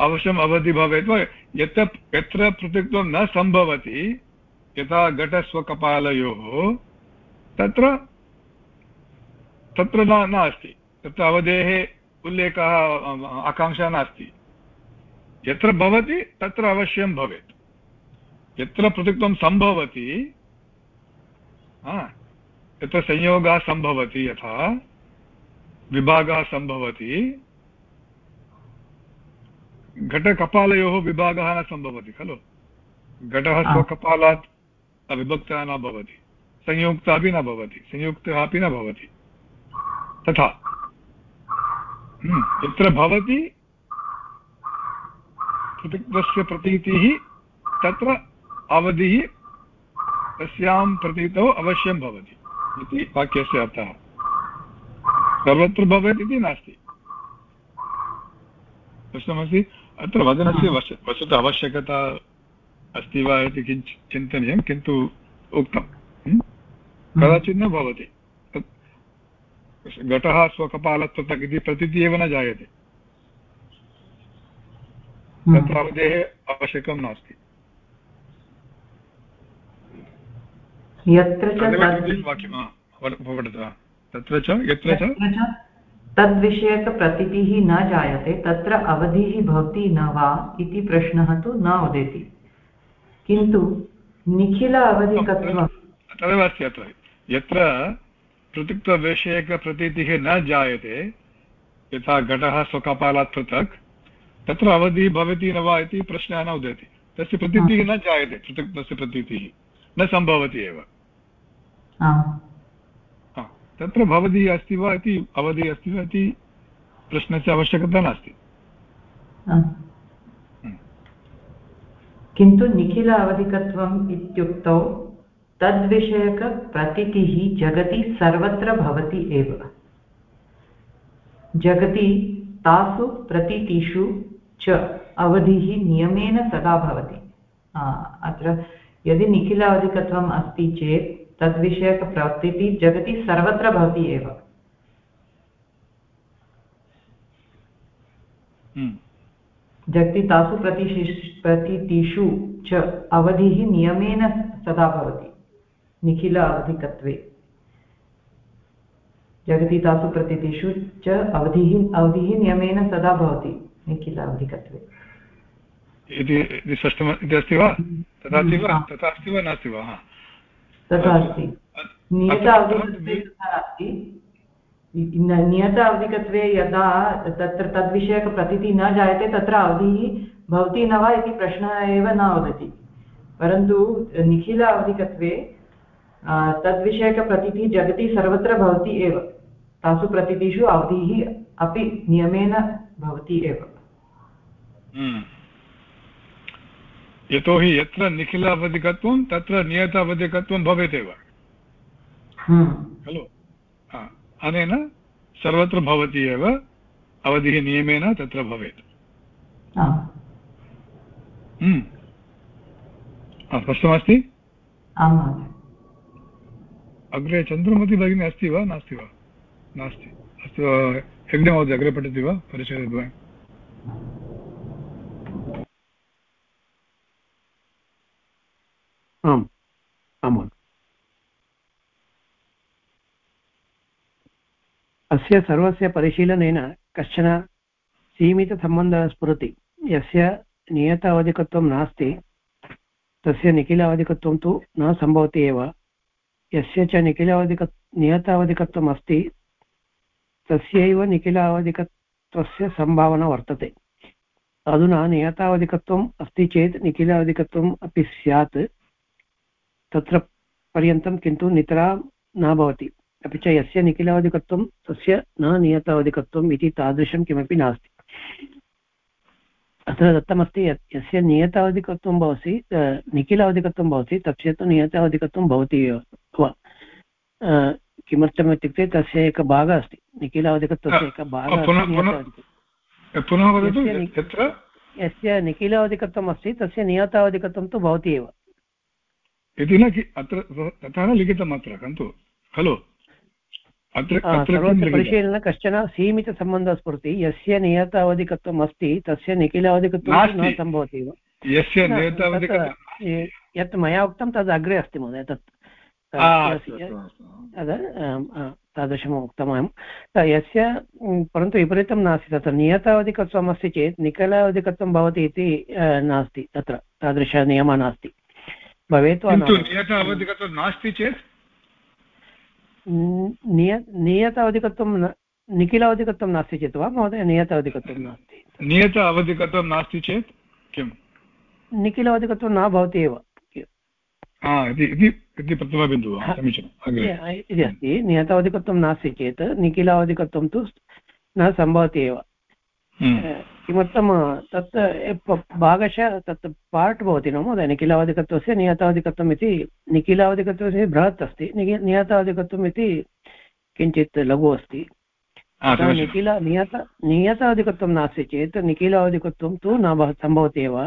अवश्यम् अवधि भवेत्। वा, यत्र यत्र पृथक्त्वं न सम्भवति, यथा घटस्वकपालयोः, तत्र तत्र न नास्ति। तत्र अवधेः उल्लेखः आकाङ्क्षा नास्ति। यत्र भवति, तत्र अवश्यं भवेत्। यत्र पृथक्त्वं सम्भवति यत्र संयोगः सम्भवति यथा, विभागः सम्भवति घटकपालयोः विभागः न सम्भवति खलु? घटः स्वकपालात् विभक्तः न भवति संयुक्तः अपि न भवति संयुक्तः अपि न भवति। तथा। हम्म, यत्र भवति पृथक्तस्य प्रतीतिः तत्र अवधिः तस्यां प्रतीतौ अवश्यं भवति इति वाक्यस्य अर्थः। सर्वत्र भवेत् इति नास्ति। प्रश्नमस्ति? अत्र वदनस्य वश वस्तुतः आवश्यकता अस्ति वा इति किञ्चित् चिन्तनीयं किन्तु उक्तं कदाचित् न भवति। घटः स्वकपालत् पृथक् इति प्रतीतिः एव न जायते। तत्र अवधेः आवश्यकं नास्ति। वाक्यं तत्र च? यत्र च तद्विषयकप्रतीतिः न जायते तत्र अवधिः भवति न वा इति प्रश्नः तु न उदेति। किन्तु निखिल अवधिकत्वं तदेव अस्ति अत्र। यत्र पृथक्त्वविषयकप्रतीतिः न जायते यथा घटः स्वकपालात् पृथक् तत्र अवधिः भवति न वा इति प्रश्नः न उदेति। तस्य प्रतीतिः न जायते पृथक्त्वस्य प्रतीतिः। न सम्भवति एव। तत्र भवती अस्ति वा इति, अवधिः अस्ति वा इति प्रश्नस्य आवश्यकता नास्ति। किन्तु निखिल अवधिकत्वम् इत्युक्तौ तद्विषयकप्रतीतिः जगति सर्वत्र भवति एव। जगति तासु प्रतीतिषु च अवधिः नियमेन सदा भवति। अत्र यदि निखिल अवधिकत्वम् अस्ति चेत् तद्विषयकप्रतीतिः जगति सर्वत्र भवति एव। हम्म। जगति तासु प्रतिशि प्रतीतिषु च अवधिः नियमेन सदा भवति। निखिल अवधिकत्वे। जगति तासु प्रतीतिषु च अवधिः अवधिः नियमेन सदा भवति। निखिल अवधिकत्वे। इति स्पष्टम् इति अस्ति वा? तथा अस्ति वा? तथा अस्ति वा? नास्ति वा? तथा अस्ति नियत अवधिकत्वे तथा अस्ति। नियत अवधिकत्वे यदा तत्र तद्विषयकप्रतीतिः न जायते तत्र अवधिः भवति न वा इति प्रश्नः एव न वदति। परन्तु निखिल अवधिकत्वे तद्विषयकप्रतीतिः जगति सर्वत्र भवति एव। तासु प्रतीतिषु अवधिः अपि नियमेन भवति एव। हम्म। यतोहि यत्र निखिल अवधिकत्वं तत्र नियत अवधिकत्वं भवेत् एव हम्म। खलु अनेन सर्वत्र भवति एव अवधिः नियमेन तत्र भवेत्। हम्म। स्पष्टमस्ति? अग्रे चन्द्रमति भगिनी अस्ति वा? नास्ति वा? नास्ति। अस्तु यज्ञमहोदय अग्रे पठति वा? परिचयद्वयम्। आम् आम् अस्य सर्वस्य परिशीलनेन कश्चन सीमितसम्बन्धः स्फुरति यस्य नियत अवधिकत्वं नास्ति तस्य निखिलावधिकत्वं तु न सम्भवति एव यस्य च निखिलावधिक नियतावधिकत्वम् अस्ति तस्यैव निखिलावधिकत्वस्य सम्भावना वर्तते अधुना नियतावधिकत्वम् अस्ति चेत् निखिलावधिकत्वम् अपि स्यात् तत्र पर्यन्तं किन्तु नितरा न भवति। अपि च यस्य निखिलावधिकत्वं तस्य न नियतावधिकत्वम् इति तादृशं किमपि नास्ति। अत्र दत्तमस्ति यत् यस्य नियतावधिकत्वं भवति निखिलावधिकत्वं भवति तस्य तु नियतावधिकत्वं भवति एव। किमर्थम् इत्युक्ते तस्य एकः भागः अस्ति। निखिलावधिकत्वस्य एकः भागः यस्य निखिलावधिकत्वम् अस्ति तस्य नियतावधिकत्वं तु भवति एव। इति न अत्र तथा न लिखितम् अत्र किन्तु खलु? परिशीलने कश्चन सीमितसम्बन्धः स्फुरति यस्य नियतावधिकत्वम् अस्ति तस्य निखिलावधिकत्वं न सम्भवति एव। यत् मया उक्तं तद् अग्रे अस्ति महोदय तत् तादृशम् उक्तवान् यस्य परन्तु विपरीतं नास्ति तत्र नियतावधिकत्वम् अस्ति चेत् निखिलावधिकत्वं भवति इति नास्ति तत्र तादृशनियमः नास्ति। भवेत् नियतावधिकत्वं नास्ति चेत्? निय नियत अवधिकत्वं निखिलावधिकत्वं नास्ति चेत् वा महोदय? नियत अवधिकत्वं नास्ति। नियत अवधिकत्वं नास्ति चेत् किम्? निखिलावधिकत्वं न भवति एव। इति प्रथमबिन्दुः इति अस्ति। नियतावधिकत्वं नास्ति चेत् निखिलावधिकत्वं तु न सम्भवति एव। किमर्थं तत् भागशः तत् पार्ट् भवति न महोदय निखिलावधिकत्वस्य नियतावधिकत्वम् इति निखिलावधिकत्वस्य बृहत् अस्ति नियतावधिकत्वम् इति किञ्चित् लघु अस्ति निखिल नियत नियतावधिकत्वं नास्ति चेत् निखिलावधिकत्वं तु न सम्भवति एव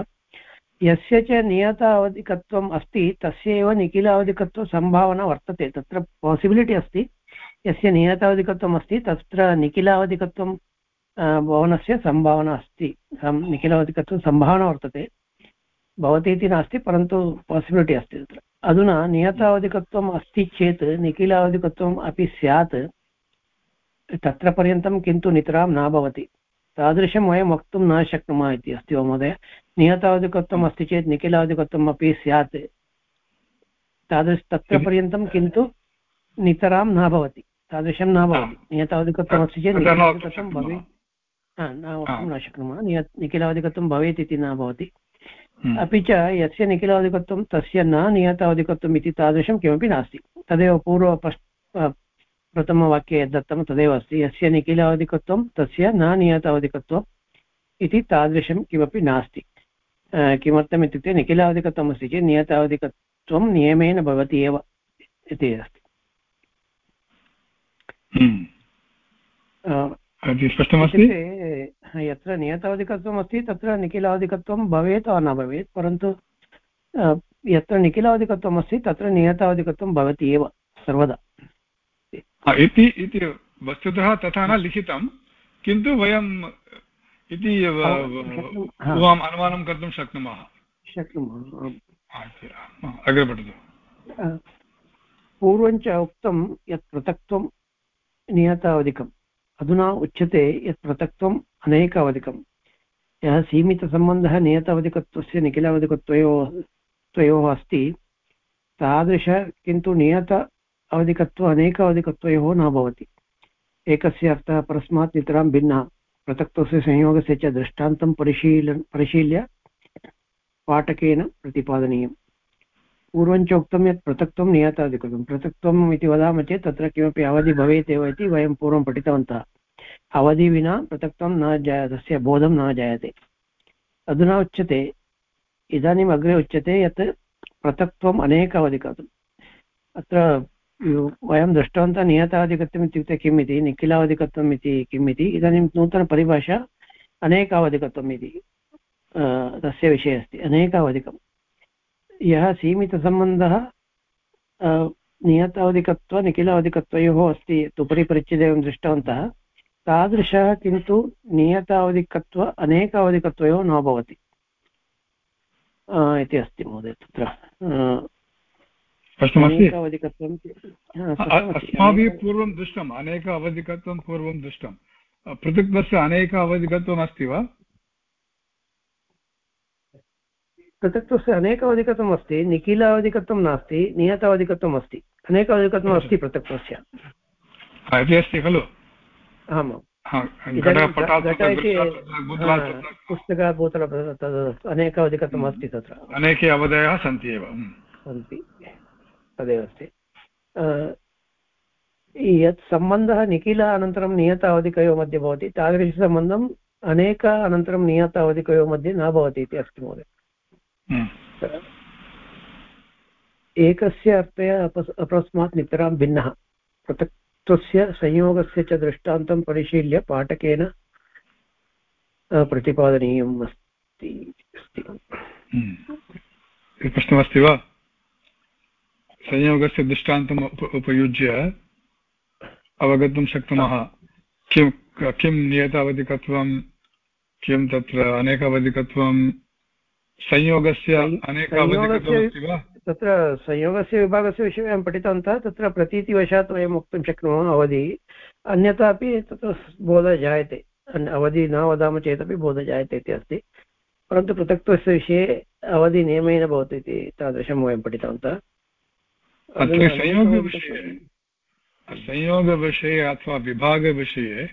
यस्य च नियतावधिकत्वम् अस्ति तस्य एव निखिलावधिकत्वसम्भावना वर्तते तत्र पासिबिलिटि अस्ति यस्य नियतावधिकत्वम् अस्ति तत्र निखिलावधिकत्वं भवनस्य सम्भावना अस्ति। निखिलावधिकत्वं सम्भावना वर्तते। भवति इति नास्ति परन्तु पासिबिलिटि अस्ति तत्र। अधुना नियतावधिकत्वम् अस्ति चेत् निखिलावधिकत्वम् अपि स्यात् तत्र पर्यन्तं किन्तु नितरां न भवति। तादृशं वयं वक्तुं न शक्नुमः इति अस्ति वा महोदय? नियतावधिकत्वम् अस्ति चेत् निखिलावधिकत्वम् अपि स्यात्। तादृश तत्र पर्यन्तं किन्तु नितरां न भवति। तादृशं न भवति। नियतावधिकत्वमस्ति चेत् भवेत् वक्तुं न शक्नुमः. निखिलावधिकत्वं भवेत् इति न भवति. हम्म। अपि च यस्य निखिलावधिकत्वं तस्य न नियतावधिकत्वम् इति तादृशं किमपि नास्ति. तदेव पूर्व प्रथमवाक्ये यद् दत्तं तदेव अस्ति. यस्य निखिलावधिकत्वं तस्य न नियतावधिकत्वम् इति तादृशं किमपि नास्ति. किमर्थम् इत्युक्ते निखिलावधिकत्वम् अस्ति चेत् नियतावधिकत्वं नियमेन भवति एव इति अस्ति. हम्म। स्पष्टमस्ति? यत्र नियतावधिकत्वम् अस्ति तत्र निखिलावधिकत्वं भवेत् वा न भवेत् परन्तु यत्र निखिलावधिकत्वम् अस्ति तत्र नियतावधिकत्वं भवति एव सर्वदा। इति इति वस्तुतः तथा न लिखितं किन्तु वयम् इति अनुमानं कर्तुं शक्नुमः। शक्नुमः अग्रे पठतु। पूर्वञ्च उक्तं यत् पृथक्त्वं नियतावधिकम् अधुना उच्यते यत् पृथक्त्वम् अनेकावधिकं यः सीमितसम्बन्धः नियतावधिकत्वस्य निखिलावधिकत्वयोः, त्वयोः अस्ति, तादृश किन्तु नियत अवधिकत्व अनेकावधिकत्वयोः न भवति। एकस्य अर्थः परस्मात् नितरां भिन्नः। पृथक्त्वस्य संयोगस्य च दृष्टान्तं परिशील परिशील्य पाठकेन प्रतिपादनीयम्। पूर्वं चोक्तं यत् पृथक्त्वं नियतादिकृतं पृथक्त्वम् इति वदामः चेत् तत्र किमपि अवधि भवेत् एव इति वयं पूर्वं पठितवन्तः। अवधि विना पृथक्त्वं न जाय, तस्य बोधं न जायते। अधुना उच्यते, इदानीम् अग्रे उच्यते यत् पृथक्त्वम् अनेक अवधिकम् अत्र वयं दृष्टवन्तः नियताधिकत्वम् इत्युक्ते किम् इति, निखिलावधिकत्वम् इति किम् इति, इदानीं नूतनपरिभाषा अनेकावधिकत्वम् इति तस्य विषये अस्ति। अनेकावधिकं यः सीमितसम्बन्धः नियतावधिकत्व निखिलावधिकत्वयोः अस्ति उपरि परिच्छेदे दृष्टवन्तः तादृशः किन्तु नियतावधिकत्व अनेकावधिकत्वयोः न भवति। इति अस्ति महोदय तत्र। अस्माभिः पूर्वं दृष्टम् अनेक अवधिकत्वं पूर्वं दृष्टं पृथक्तस्य अनेक अवधिकत्वम् अस्ति वा? पृथक्त्वस्य अनेकावधिकत्वम् अस्ति निखिलावधिकत्वं नास्ति नियतावधिकत्वम् अस्ति अनेकावधिकत्वम् अस्ति पृथक्त्वस्य इति अस्ति खलु? आमाम्। पुस्तकात् भूतल अनेकावधिकत्वम् अस्ति तत्र। अनेके अवधयः सन्ति एव सन्ति। तदेव अस्ति। यत् सम्बन्धः निखिल अनन्तरं नियतावधिकयोः मध्ये भवति तादृशसम्बन्धम् अनेक अनन्तरं नियतावधिकयोः मध्ये न भवति इति अस्ति महोदय। हम्म। एकस्य अर्थः अपस्मात् नितरां भिन्नः। पृथक्त्वस्य संयोगस्य च दृष्टान्तं परिशील्य पाठकेन प्रतिपादनीयम् अस्ति हम्म। प्रश्नमस्ति वा? संयोगस्य दृष्टान्तम् उपयुज्य अवगन्तुं शक्नुमः। किं किं नियतावधिकत्वं किं तत्र अनेकावधिकत्वं संयोगस्य वा? तत्र संयोगस्य विभागस्य विषये वयं पठितवन्तः तत्र प्रतीतिवशात् वयं वक्तुं शक्नुमः अवधि। अन्यथा अपि तत्र बोधः जायते अवधि न वदामः चेदपि बोधः जायते इति अस्ति। परन्तु पृथक्त्वस्य विषये अवधि नियमेन भवति इति तादृशं वयं पठितवन्तः। संयोगविषये अथवा विभागविषये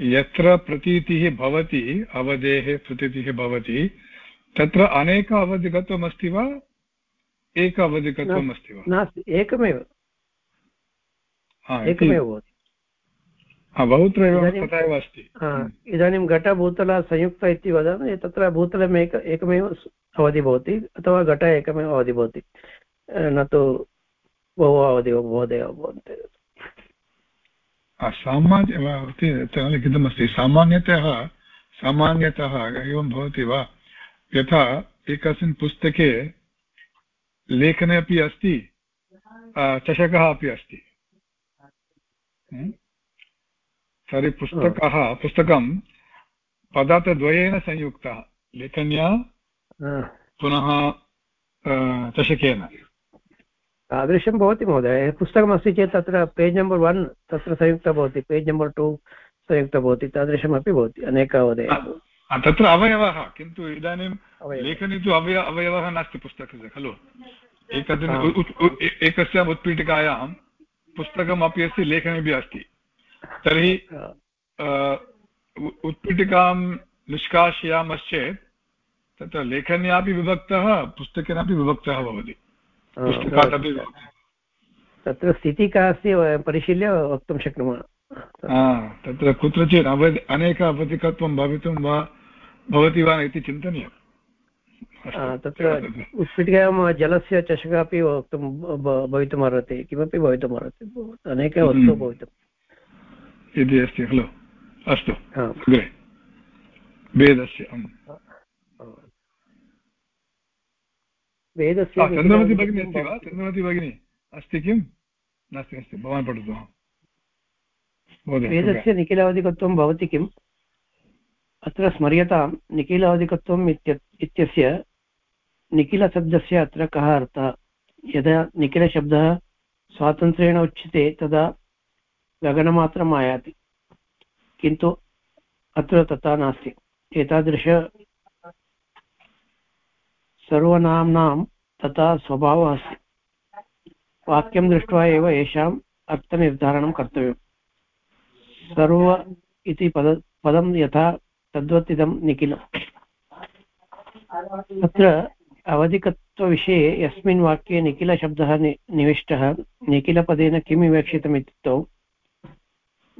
यत्र प्रतीतिः भवति अवधेः प्रतीतिः भवति तत्र अनेक अवधिकत्वम् अस्ति वा? एक अवधिकत्वम् अस्ति वा? नास्ति एकमेव। एकमेव बहुत्र एव तथा एव अस्ति। इदानीं घटभूतल संयुक्त इति वदामि तत्र भूतलम् एक एकमेव अवधि भवति अथवा घट एकमेव अवधि भवति। न तु बहु अवधि महोदय भवन्ति। सामान्य लिखितमस्ति सामान्यतः सामान्यतः एवं भवति वा? यथा एकस्मिन् पुस्तके लेखने अपि अस्ति चषकः अपि अस्ति। हम्म? तर्हि पुस्तकः पुस्तकं पदार्थद्वयेन संयुक्तः लेखन्या पुनः चषकेन। तादृशं भवति महोदय पुस्तकमस्ति चेत् तत्र पेज् नम्बर् वन् तत्र संयुक्तः भवति पेज् नम्बर् टु संयुक्तः भवति तादृशमपि भवति अनेकावधय तत्र अवयवः किन्तु इदानीं लेखनी तु अवय अवयवः नास्ति पुस्तकस्य खलु? एकस्मिन् एकस्याम् उत्पीठिकायां पुस्तकमपि अस्ति लेखनीपि अस्ति। तर्हि उत्पीठिकां निष्कासयामश्चेत् तत्र लेखन्यापि विभक्तः पुस्तकेनापि विभक्तः भवति। पुस्तकादपि तत्र स्थितिः का अस्ति परिशील्य वक्तुं शक्नुमः। तत्र कुत्रचित् अवधि अनेक अवधिकत्वं भवितुं वा भवति वा इति चिन्तनीयम्। तत्र उत्पीठिकायां जलस्य चषकः अपि वक्तुं भवितुम् अर्हति किमपि भवितुम् अर्हति अनेके वस्तु हम्म। भवितुम्। इति अस्ति खलु? अस्तु। अग्रे। वेदस्य वेदस्य चन्द्रमति भगिनी अस्ति वा? चन्द्रमति भगिनी अस्ति किं? नास्ति भवान् पठतु। वेदस्य निखिलावधिकत्वं भवति किम्? अत्र स्मर्यतां निखिलावधिकत्वम् इत्यस्य निखिलशब्दस्य अत्र कः अर्थः? यदा निखिलशब्दः स्वातन्त्र्येण उच्यते, तदा गगनमात्रम् आयाति। किन्तु अत्र तथा नास्ति। एतादृश सर्वनाम्नां तथा स्वभावः अस्ति। वाक्यं दृष्ट्वा एव येषाम् अर्थनिर्धारणं कर्तव्यम्। सर्व इति पद, पदं यथा तद्वत् इदं निखिलम्। तत्र अवधिक अवधिकत्वविषये यस्मिन् वाक्ये निखिलशब्दः नि, निविष्टः। निखिलपदेन किं विवक्षितम् इत्युक्तौ?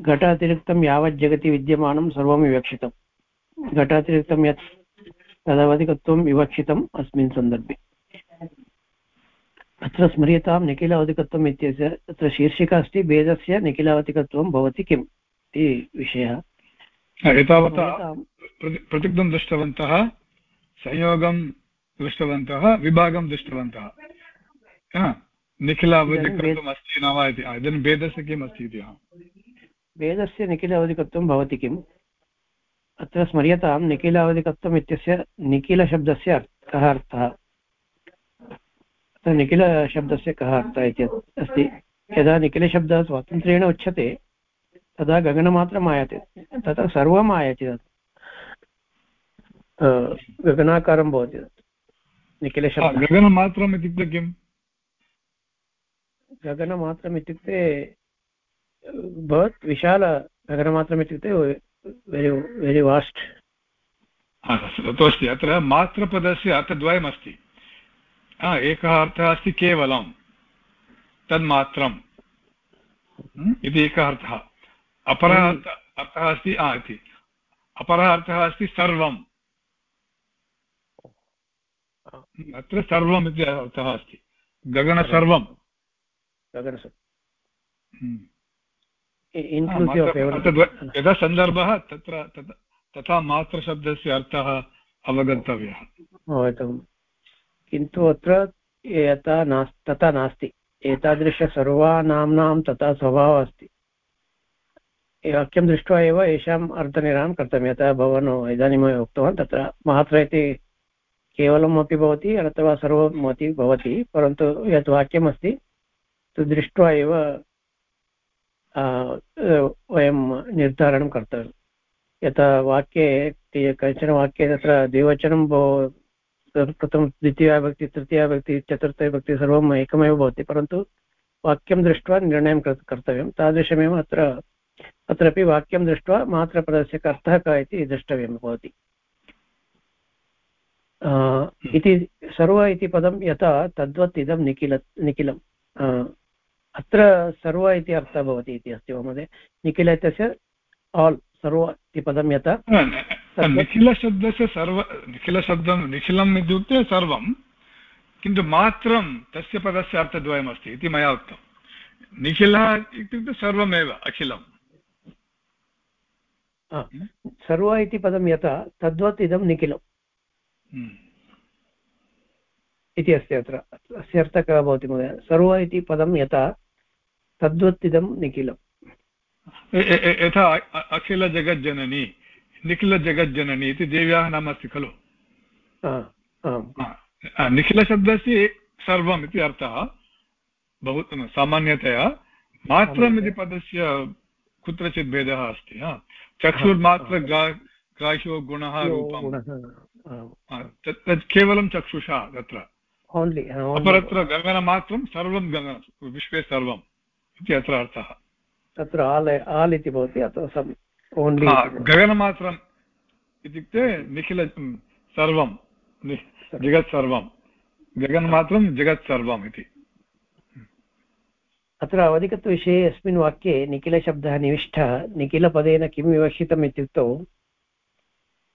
घटातिरिक्तं यावत् जगति विद्यमानं सर्वं विवक्षितम् घटातिरिक्तं यत् तदवधिकत्वं विवक्षितम् अस्मिन् सन्दर्भे। अत्र स्मर्यतां निखिलावधिकत्वम् इत्यस्य तत्र शीर्षिका अस्ति, भेदस्य निखिलावधिकत्वं भवति किम् इति विषयः। एतावता प्रतिग्धं दृष्टवन्तः संयोगं दृष्टवन्तः विभागं दृष्टवन्तः। निखिलावधिकत्वम् अस्ति न वा इति? इदानीं भेदस्य किम् अस्ति इति भेदस्य निखिलावधिकत्वं भवति किम्? अत्र स्मर्यतां निखिलावधिकत्वम् इत्यस्य निखिलशब्दस्य कः अर्थः? अत्र निखिलशब्दस्य कः अर्थः इति अस्ति। यदा निखिलशब्दः स्वातन्त्र्येण उच्यते तदा गगनमात्रम् आयाति तत्र सर्वम् आयाति तत् गगनाकारं भवति तत्। निखिलशब्दः। गगनमात्रम् इत्युक्ते किम्? गगनमात्रम् इत्युक्ते भवत् विशाल गगनमात्रम् इत्युक्ते वेरि वेरि वास्ट्। तत्तु अस्ति अत्र मात्रपदस्य अर्थद्वयमस्ति। एकः अर्थः अस्ति केवलं तन्मात्रम् इति एकः अर्थः। अपरः अर्थः अस्ति इति। अपरः अर्थः अस्ति सर्वम्। अत्र सर्वम् इति अर्थः अस्ति। गगनसर्वं गगनसर्वम् यदा सन्दर्भः तत्र तथा मात्रशब्दस्य अर्थः अवगन्तव्यः। किन्तु अत्र यथा नास् तथा नास्ति। एतादृशसर्वानाम्नां तथा स्वभावः अस्ति। वाक्यं दृष्ट्वा एव येषाम् अर्थनिर्णयं कर्तव्यं। यथा भवान् इदानीमेव उक्तवान्, तत्र मात्र इति केवलम् अपि भवति, अथवा सर्वम् अपि भवति, परन्तु यत् वाक्यमस्ति तद् दृष्ट्वा एव वयं निर्धारणं कर्तव्यं। यथा वाक्ये कश्चन वाक्ये तत्र द्विवचनं प्रथमं द्वितीयाविभक्ति तृतीयाविभक्ति चतुर्थविभक्ति सर्वम् एकमेव भवति, परन्तु वाक्यं दृष्ट्वा निर्णयं कर्तव्यं। तादृशमेव अत्र अत्रापि वाक्यं दृष्ट्वा मात्रपदस्य अर्थः कः इति द्रष्टव्यं भवति। इति सर्व इति पदं यथा तद्वत् इदं निखिल निखिलम् अत्र सर्व इति अर्थः भवति इति अस्ति महोदय? निखिल इत्यस्य आल् सर्व इति पदं यथा निखिलशब्दस्य सर्व निखिलशब्दं निखिलम् इत्युक्ते सर्वं किन्तु मात्रं तस्य पदस्य अर्थद्वयमस्ति इति मया उक्तं। निखिलः इत्युक्ते सर्वमेव अखिलम् सर्व इति पदं यथा तद्वत् इदं निखिलम्. हम्म। इति अस्ति अत्र अस्य अर्थः कः भवति महोदय. सर्व इति पदं यथा तद्वत् इदं निखिलम्. यथा अखिलजगज्जननी निखिलजगज्जननी इति देव्याः नाम अस्ति खलु? निखिलशब्दस्य सर्वम् इति अर्थः बहु सामान्यतया मात्रम् इति पदस्य कुत्रचित् भेदः अस्ति चक्षुर्मात्र ग्राह्यो गुणः रूपं तत् केवलं चक्षुषा तत्र। अपरत्र गगनमात्रं सर्वं गगन विश्वे सर्वम् इति अत्र अर्थः। तत्र आल् आल् इति भवति अथवा गगनमात्रम् इत्युक्ते निखिल सर्वं जगत् सर्वं गगनमात्रं जगत् सर्वम् इति। अत्र अवधिकत्वविषये अस्मिन् वाक्ये निखिलशब्दः निविष्टः। निखिलपदेन किं विवक्षितम् इत्युक्तौ,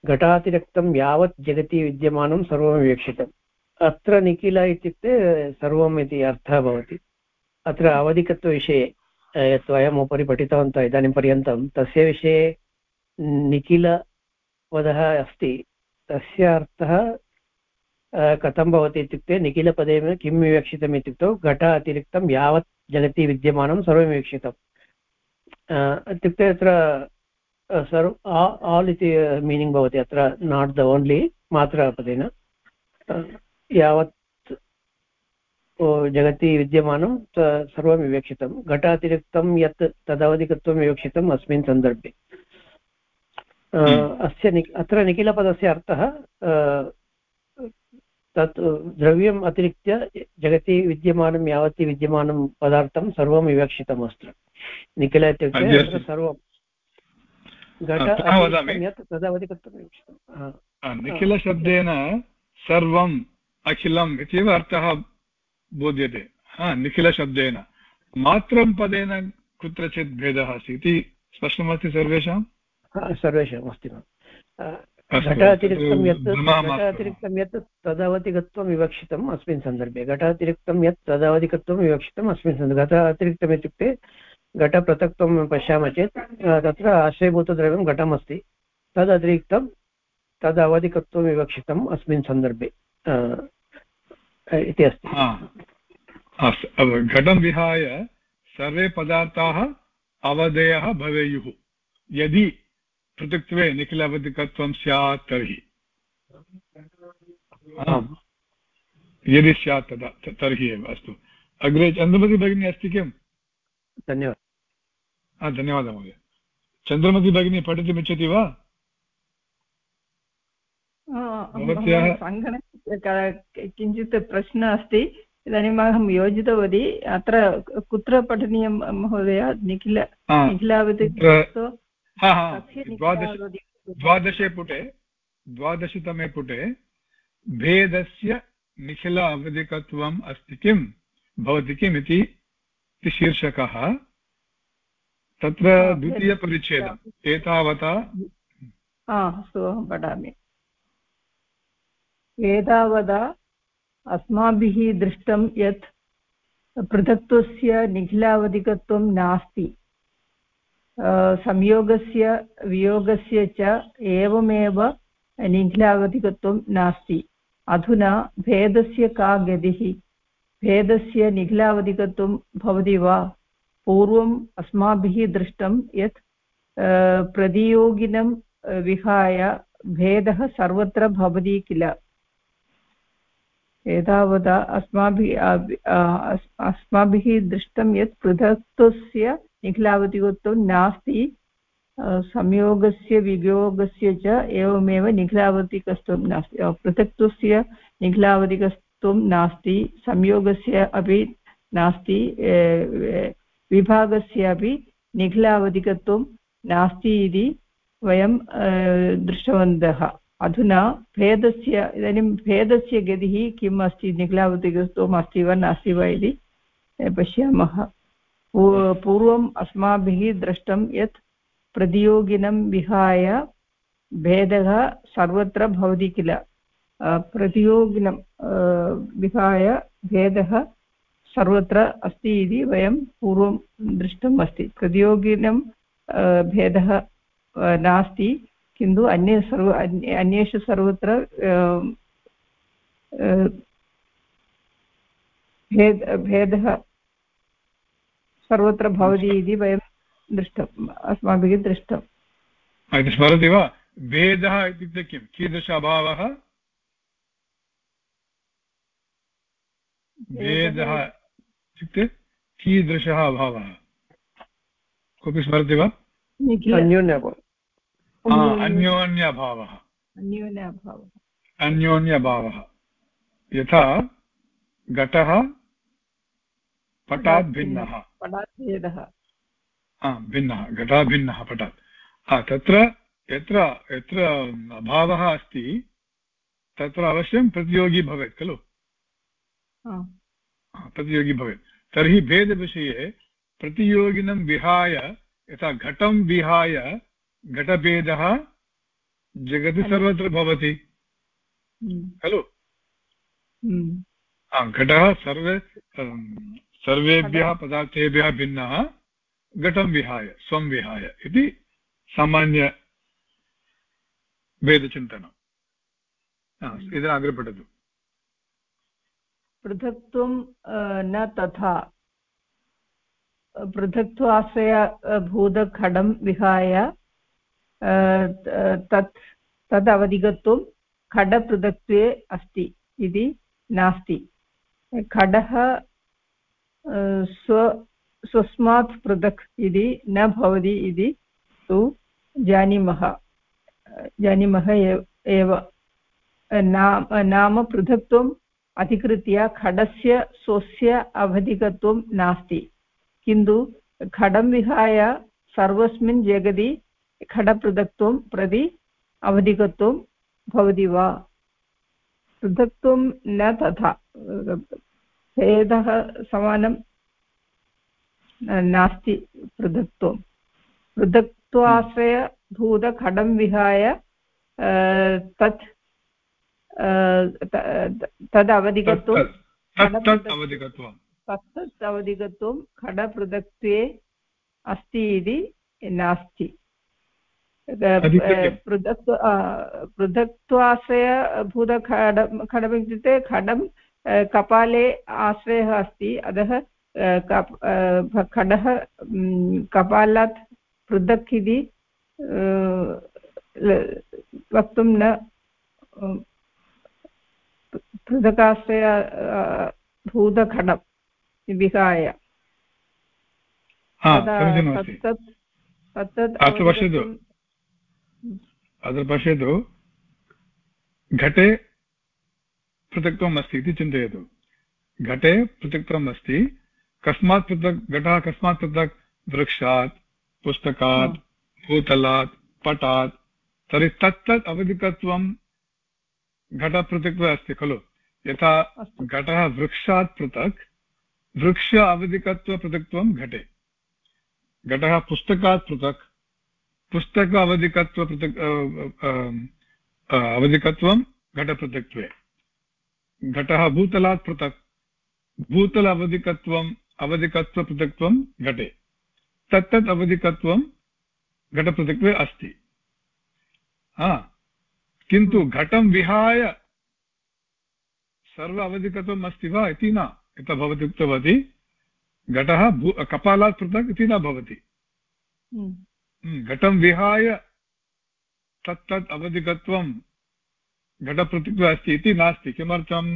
घटातिरक्तं यावत् जगति विद्यमानं सर्वं विवक्षितम् अत्र निखिल इत्युक्ते सर्वम् इति अर्थः भवति। अत्र अवधिकत्वविषये यत् वयम् उपरि पठितवन्तः इदानीं पर्यन्तं, तस्य विषये निखिलपदः अस्ति। तस्य अर्थः कथं भवति इत्युक्ते निखिलपदे किं विवक्षितम् इत्युक्तौ घट अतिरिक्तं यावत् जगति विद्यमानं सर्वं विवक्षितम्। इत्युक्ते अत्र सर्व आल् इति मीनिङ्ग् भवति अत्र नाट् द ओन्लि मात्रापदेन। यावत् जगति विद्यमानं सर्वं विवक्षितं घटातिरिक्तं यत् तदवधिकत्वं विवक्षितम् अस्मिन् सन्दर्भे। हम्म। अस्य अत्र निखिलपदस्य अर्थः तत् द्रव्यम् अतिरिक्त्य जगति विद्यमानं यावत् विद्यमानं पदार्थं सर्वं विवक्षितम् अत्र निखिल इत्युक्ते सर्वं। तदवधिकत्वं विवक्षितं। निखिलशब्देन सर्वं अखिलम् इत्येव अर्थः बोध्यते। हा निखिलशब्देन। मात्रं पदेन कुत्रचित् भेदः अस्ति इति स्पष्टमस्ति सर्वेषां? सर्वेषाम् अस्ति घटातिरिक्तं यत् घटातिरिक्तं यत् तदवधिकत्वं विवक्षितम् अस्मिन् सन्दर्भे। घटातिरिक्तं यत् तदवधिकत्वं विवक्षितम् अस्मिन् सन्दर्भे। घटातिरिक्तम् इत्युक्ते घटपृथक्त्वं पश्यामः चेत् तत्र आश्रयभूतद्रव्यं घटमस्ति। तदतिरिक्तं तद् अवधिकत्वं विवक्षितम् अस्मिन् सन्दर्भे इति अस्ति। घटं विहाय सर्वे पदार्थाः अवधेयः भवेयुः। यदि पृथक्त्वे निखिलावधिकत्वं स्यात् तर्हि। यदि स्यात् तदा तर्हि एव अस्तु। अग्रे चन्द्रमती भगिनी अस्ति किम्? धन्यवादः। धन्यवादः महोदय। चन्द्रमती भगिनी पठितुमिच्छति वा? किञ्चित् प्रश्नः अस्ति। इदानीम् अहं योजितवती अत्र कुत्र पठनीयं महोदय? निखिल निखिलावति द्वादशे पुटे। द्वादशतमे पुटे भेदस्य निखिल अवधिकत्वम् अस्ति किं? भवति किम् इति शीर्षकः तत्र द्वितीयपरिच्छेदम्। एतावता अस्तु अहं पठामि। एतावता अस्माभिः दृष्टं यत् पृथक्त्वस्य निखिलावधिकत्वं नास्ति। संयोगस्य वियोगस्य च एवमेव निखिलावधिकत्वं नास्ति अधुना भेदस्य का गतिः भेदस्य निखिलावधिकत्वं भवति वा पूर्वम् अस्माभिः दृष्टं यत् प्रतियोगिनं विहाय भेदः सर्वत्र भवति किल एतावता अस्माभिः अस्माभिः दृष्टं यत् पृथक्त्वस्य निखिलावतिकत्वं नास्ति। संयोगस्य, वियोगस्य च एवमेव निखिलावतिकत्वं नास्ति। पृथक्त्वस्य निखिलावतिकत्वं नास्ति, संयोगस्य अपि नास्ति विभागस्य अपि निखिलावधिकत्वं नास्ति इति वयं दृष्टवन्तः। अधुना भेदस्य, इदानीं भेदस्य गतिः किम् अस्ति निखिलावधिकत्वम् अस्ति वा नास्ति वा इति पश्यामः। पूर्वम् अस्माभिः दृष्टं यत् प्रतियोगिनं विहाय भेदः सर्वत्र भवति किल? प्रतियोगिनं विहाय भेदः सर्वत्र अस्ति इति वयं पूर्वं दृष्टम् अस्ति। प्रतियोगिनं भेदः नास्ति, किन्तु अन्ये सर्व अन्येषु सर्वत्र भेद, भेदः सर्वत्र भवति इति वयं दृष्टम् अस्माभिः दृष्टम्। स्मरति वा? भेदः इत्युक्ते किं? कीदृश अभावः भेदः इत्युक्ते कीदृशः अभावः? कोऽपि स्मरति वा? अन्योन्यभावः। अन्योन्यभावः। यथा घटः पटात् भिन्नः। भिन्नः। घटः भिन्नः पटात्। तत्र यत्र यत्र अभावः अस्ति तत्र अवश्यं प्रतियोगी भवेत् खलु? प्रतियोगी भवेत्। तर्हि भेदविषये प्रतियोगिनं विहाय यथा घटं विहाय घटभेदः जगति सर्वत्र भवति। हम्म। खलु? हम्म। घटः सर्वे सर्वेभ्यः पदार्थेभ्यः भिन्नः घटं विहाय स्वं विहाय इति सामान्य भेदचिन्तनम् इदानीम् अग्रे पठतु। पृथक्त्वं न तथा। पृथक्त्वाश्रयभूतखडं विहाय तत् तद् अवधिगत्वं खडपृथक्त्वे अस्ति इति नास्ति। खडः स्व, स्वस्मात् पृथक् इति न भवति इति तु जानीमः। जानीमः एव। नाम नाम पृथक्त्वम् अधिकृत्य खडस्य स्वस्य अवधिकत्वं नास्ति। किन्तु खडं विहाय सर्वस्मिन् जगति खडपृथक्त्वं प्रति अवधिकत्वं भवति वा? पृथक्त्वं न तथा। भेदः समानं नास्ति पृथक्त्वं। पृथक्त्वाश्रयभूतखडं विहाय तत् तद् अवधिकत्वं तत्तत् अवधिकत्वं। खडपृथक्त्वे अस्ति इति नास्ति। पृथक् पृथक्त्वाश्रयभूतखड खडम् इत्युक्ते खडं कपाले आश्रयः अस्ति। अतः खडः कपालात् पृथक् इति वक्तुं न पृथकाश्रय भूतखडं विहाय। अत्र पश्यतु। अत्र पश्यतु। घटे पृथक्त्वम् अस्ति इति चिन्तयतु। घटे पृथक्त्वम् अस्ति कस्मात् पृथक् घटः कस्मात् पृथक् वृक्षात् पुस्तकात् भूतलात् पटात् तर्हि तत्तत् अवधिकत्वं घटपृथक्त्वे अस्ति खलु। यथा घटः वृक्षात् पृथक् वृक्ष अवधिकत्वपृथक्त्वं घटे। घटः पुस्तकात् पृथक् पुस्तक अवधिकत्वपृथक् अवधिकत्वं घटपृथक्त्वे घटः भूतलात् पृथक्। भूतल अवधिकत्वम् अवधिकत्वपृथक्त्वं घटे। तत्तत् अवधिकत्वं घटपृथक्त्वे अस्ति। किन्तु घटं विहाय सर्व अवधिकत्वम् अस्ति वा इति न। यथा भवती उक्तवती घटः कपालात् पृथक् इति न भवति। हम्म। हम्म, घटं विहाय तत् तत् अवधिकत्वं घटपृथक् अस्ति इति नास्ति किमर्थं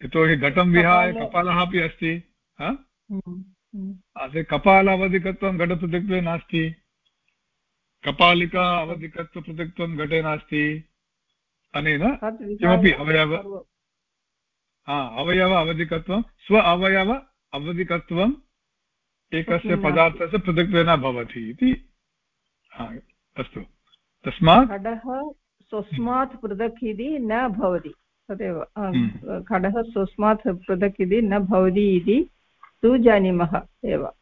यतोहि घटं विहाय कपालः अपि अस्ति हम्म, कपाल अवधिकत्वं घटपृथक्त्वे नास्ति। कपालिका अवधिकत्वपृथक्त्वं घटे नास्ति। अनेन किमपि अवयव अवयव अवधिकत्वं स्व अवयव अवधिकत्वम् एकस्य पदार्थस्य पृथक्त्वेन भवति इति। अस्तु। तस्मात् स्वस्मात् पृथक् इति न भवति। तदेव हम्म। खडः स्वस्मात् पृथक् इति न भवति इति तु जानीमः एव।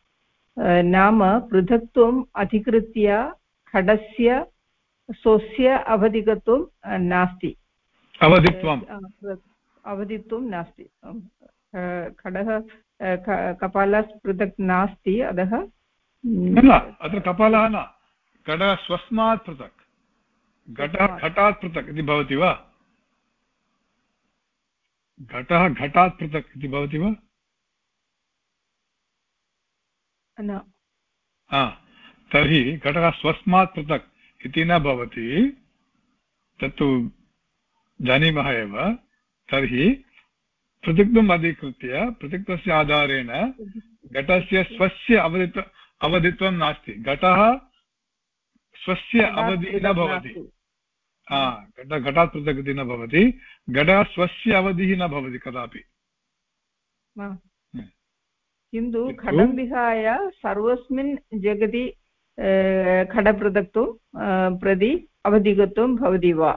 नाम पृथक्त्वम् अधिकृत्य खडस्य स्वस्य अवधिकत्वं नास्ति। अवधित्वम्। अवधित्वं नास्ति। खडः कपालात् पृथक् नास्ति अतः अत्र कपालः न। घटः स्वस्मात् पृथक्। घटः घटात् पृथक् इति भवति वा? घटः घटात् पृथक् इति भवति वा? तर्हि घटः स्वस्मात् पृथक् इति न भवति। तत्तु जानीमः एव। तर्हि पृथक्त्वम् अधिकृत्य पृथक्त्वस्य आधारेण घटस्य स्वस्य अवधित्व अवधित्वं नास्ति। घटः स्वस्य अवधिः न भवति। घटात् पृथक् इति न भवति घटः स्वस्य अवधिः न भवति कदापि। किन्तु खडं विहाय सर्वस्मिन् जगति खडपृथक्त्वं प्रति अवधिकत्वं भवति वा?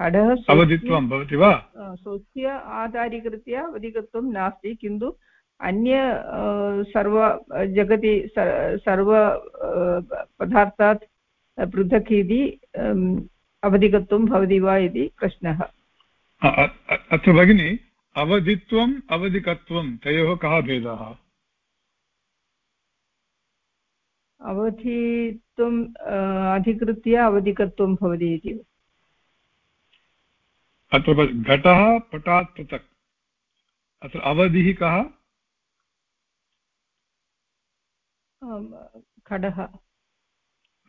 खडः अवधित्वं भवति वा? स्वस्य आधारीकृत्य अवधिकत्वं नास्ति किन्तु अन्य सर्व जगति सर्व पदार्थात् पृथक् इति अवधिकत्वं भवति वा इति प्रश्नः। अत्र भगिनि अवधित्वम् अवधिकत्वं तयोः कः भेदः? अवधित्वम् अधिकृत्य अवधिकत्वं भवति इति। अत्र घटः पटात् पृथक्। अत्र अवधिः कः? खडः।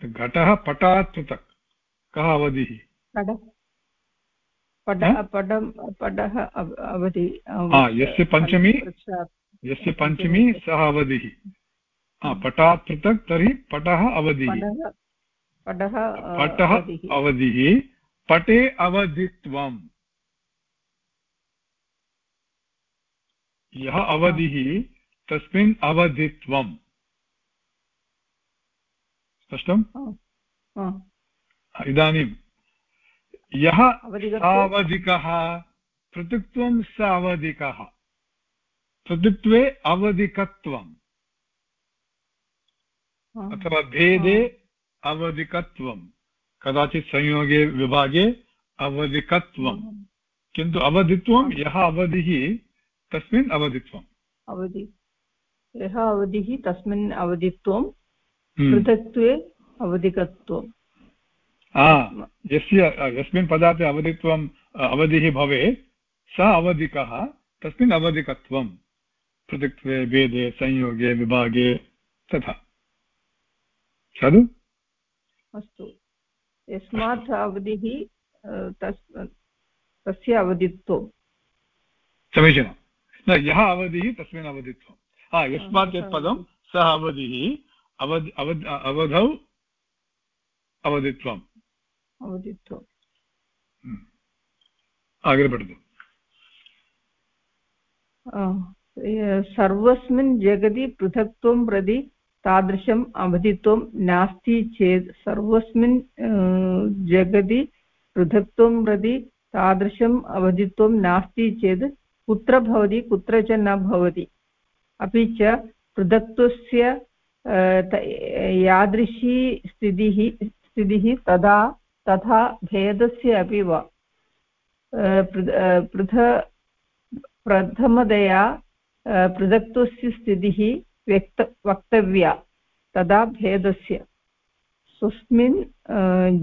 घटः पटात् पृथक्। कः अवधिः यस्य पञ्चमी? यस्य पञ्चमी सः अवधिः पटात् पृथक् तर्हि पटः अवधिः। पटः अवधिः। पटे अवधित्वम्। यः अवधिः तस्मिन् अवधित्वम्। स्पष्टम्? इदानीं यः सावधिकः पृथक्त्वं स अवधिकः पृथक्त्वे अवधिकत्वम्। अथवा भेदे अवधिकत्वं कदाचित् संयोगे विभागे अवधिकत्वं किन्तु अवधित्वं यः अवधिः तस्मिन् अवधित्वम्। अवधि। यः अवधिः तस्मिन् अवधित्वं। हम्म। पृथक्त्वे अवधिकत्वं यस्य यस्मिन् पदार्थे अवधित्वम् अवधिः भवेत् स अवधिकः तस्मिन् अवधिकत्वं पृथक्त्वे भेदे संयोगे विभागे तथा। साधु? अस्तु। यस्मात् अवधिः तस्य अवधित्वं। समीचीनं। न यः अवधिः तस्मिन् अवधित्वं। हा यस्मात् यत् पदं सः अवधिः अवधि अवध अवधौ हम्म। अग्रे पठतु सर्वस्मिन् जगति पृथक्त्वं प्रति तादृशम् अवधित्वं नास्ति चेत् सर्वस्मिन् जगति पृथक्त्वं प्रति तादृशम् अवधित्वं नास्ति चेत् कुत्र भवति कुत्र च न भवति। अपि च पृथक्त्वस्य यादृशी स्थितिः स्थितिः तदा तथा भेदस्य अपि वा। पृथ प्रथमतया पृथक्त्वस्य स्थितिः व्यक्त वक्तव्या तदा भेदस्य। स्वस्मिन्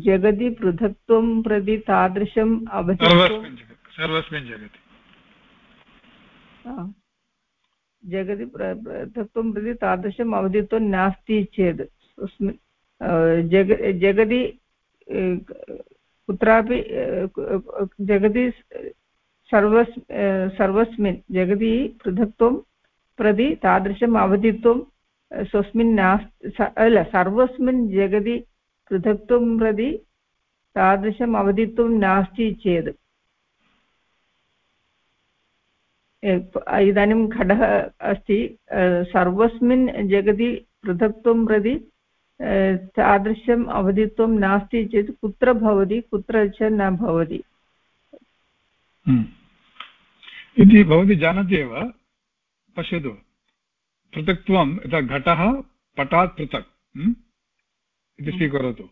जगति पृथक्त्वं प्रति तादृशम् सर्वस्मिन् जगति जगति। पृथक्त्वं प्रति तादृशम् अवधित्वं नास्ति चेत् जग जगति कुत्रापि जगति सर्वस् सर्वस्मिन्, जगति पृथक्त्वं प्रति तादृशम् अवधित्वं स्वस्मिन् नास्ति अल, सर्वस्मिन् जगति पृथक्त्वं प्रति तादृशम् अवधित्वं नास्ति चेत्। इदानीं खडः अस्ति सर्वस्मिन् जगति पृथक्त्वं प्रति तादृशम् अवधित्वं नास्ति चेत् कुत्र भवति कुत्र च न भवति। इति भवती जानाति एव पश्यतु पृथक्त्वं यथा घटः पटात् पृथक् इति स्वीकरोतु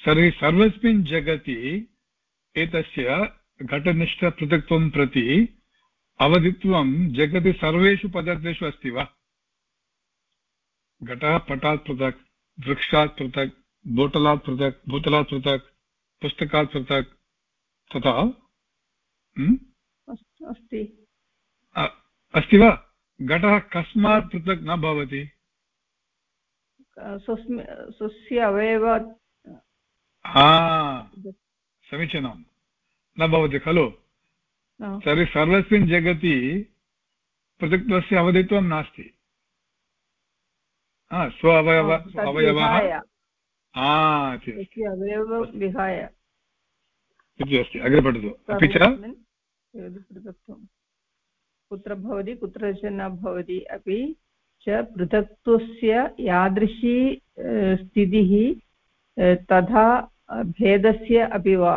सर्वे सर्वस्मिन् जगति एतस्य घटनिष्ठपृथक्त्वं प्रति अवधित्वं जगति सर्वेषु पदार्थेषु अस्ति वा घटः पटात् पृथक् वृक्षात् पृथक् बोटलात् पृथक् भूतलात् पृथक् पुस्तकात् पृथक् तथा अस्ति अस्ति। वा? घटः कस्मात् पृथक् न भवति? स्वस्य अवयव समीचीनं। न भवति खलु? तर्हि सर्वस्मिन् जगति पृथक्त्वस्य अवधित्वं नास्ति। स्व अवयव अवयवः इति अस्ति अग्रे पठतु अपि च कुत्र भवति कुत्र च न भवति अपि च पृथक्त्वस्य यादृशी स्थितिः तथा भेदस्य अपि वा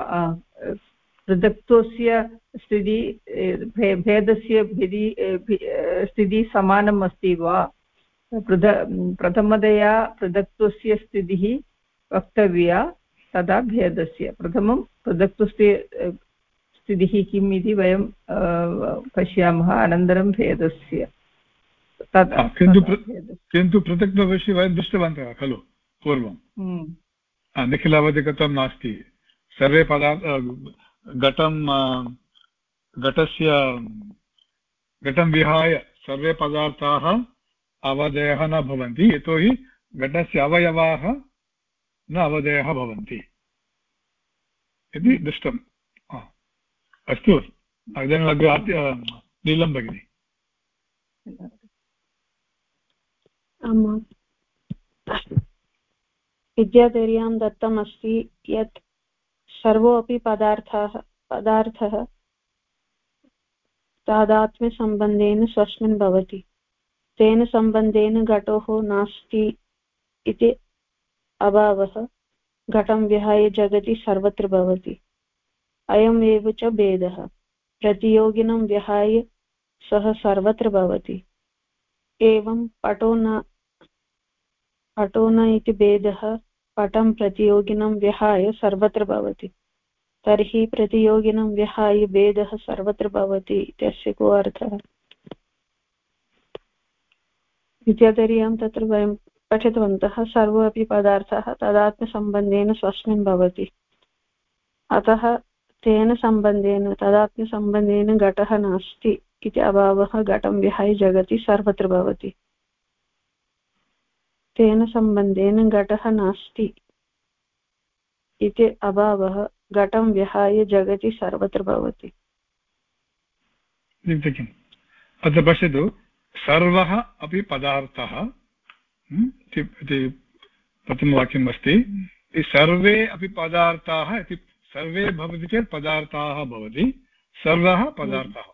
पृथक्त्वस्य स्थिति भेदस्य स्थितिः समानम् अस्ति वा पृथ प्रथमतया पृथक्त्वस्य स्थितिः वक्तव्या तदा भेदस्य। प्रथमं पृथक्त्वस्य स्थितिः किम् इति वयं पश्यामः अनन्तरं भेदस्य। किन्तु किन्तु पृथक्त्वविषये वयं दृष्टवन्तः खलु पूर्वं। हम्म। निखिलावधिकत्वं नास्ति। सर्वे पदार्थ घटं घटस्य घटं विहाय सर्वे पदार्थाः अवधयः न भवन्ति, यतोहि घटस्य अवयवाः न अवधयः भवन्ति। इति दृष्टम्। अस्तु। इदानीम् अग्रे नीलं भगिनि। विद्याधर्यां दत्तम् अस्ति यत् सर्वोऽपि पदार्थः पदार्थः तादात्म्यसम्बन्धेन स्वस्मिन् भवति। तेन सम्बन्धेन घटोः नास्ति इति अभावः। घटं विहाय जगति सर्वत्र भवति। अयमेव च भेदः। प्रतियोगिनं विहाय सः सर्वत्र भवति। एवं पटो न पटो न इति भेदः पटं प्रतियोगिनं विहाय सर्वत्र भवति। तर्हि प्रतियोगिनं विहाय भेदः सर्वत्र भवति इत्यस्य को अर्थः? विद्याधर्यां तत्र वयं पठितवन्तः सर्वोऽपि पदार्थाः तदात्मसम्बन्धेन स्वस्मिन् भवति। अतः तेन सम्बन्धेन तदात्मसम्बन्धेन घटः नास्ति इति अभावः घटं विहाय जगति सर्वत्र भवति। तेन सम्बन्धेन घटः नास्ति इति अभावः घटं विहाय जगति सर्वत्र भवति। अत्र पश्यतु। सर्वः अपि पदार्थः इति प्रथमवाक्यम् अस्ति। सर्वे अपि पदार्थाः इति सर्वे भवति चेत् पदार्थाः भवति। सर्वः पदार्थः।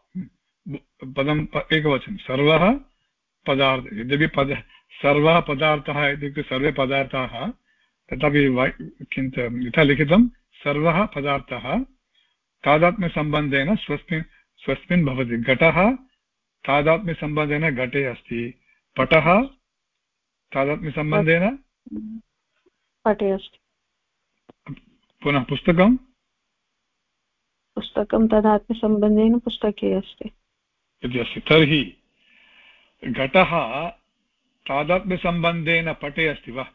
पदम् एकवचनं। सर्वः पदार्थ यद्यपि पद सर्वः पदार्थः इत्युक्ते सर्वे पदार्थाः तथापि किञ्च यथा लिखितं सर्वः पदार्थः तादात्म्यसम्बन्धेन स्वस्मिन् स्वस्मिन् भवति। घटः तादात्म्यसम्बन्धेन घटे अस्ति। पटः तादात्म्यसम्बन्धेन पटे अस्ति। पुनः पुस्तकं पुस्तकं तदात्म्यसम्बन्धेन पुस्तके अस्ति। इति अस्ति तर्हि घटः तादात्म्यसम्बन्धेन पटे अस्ति वा?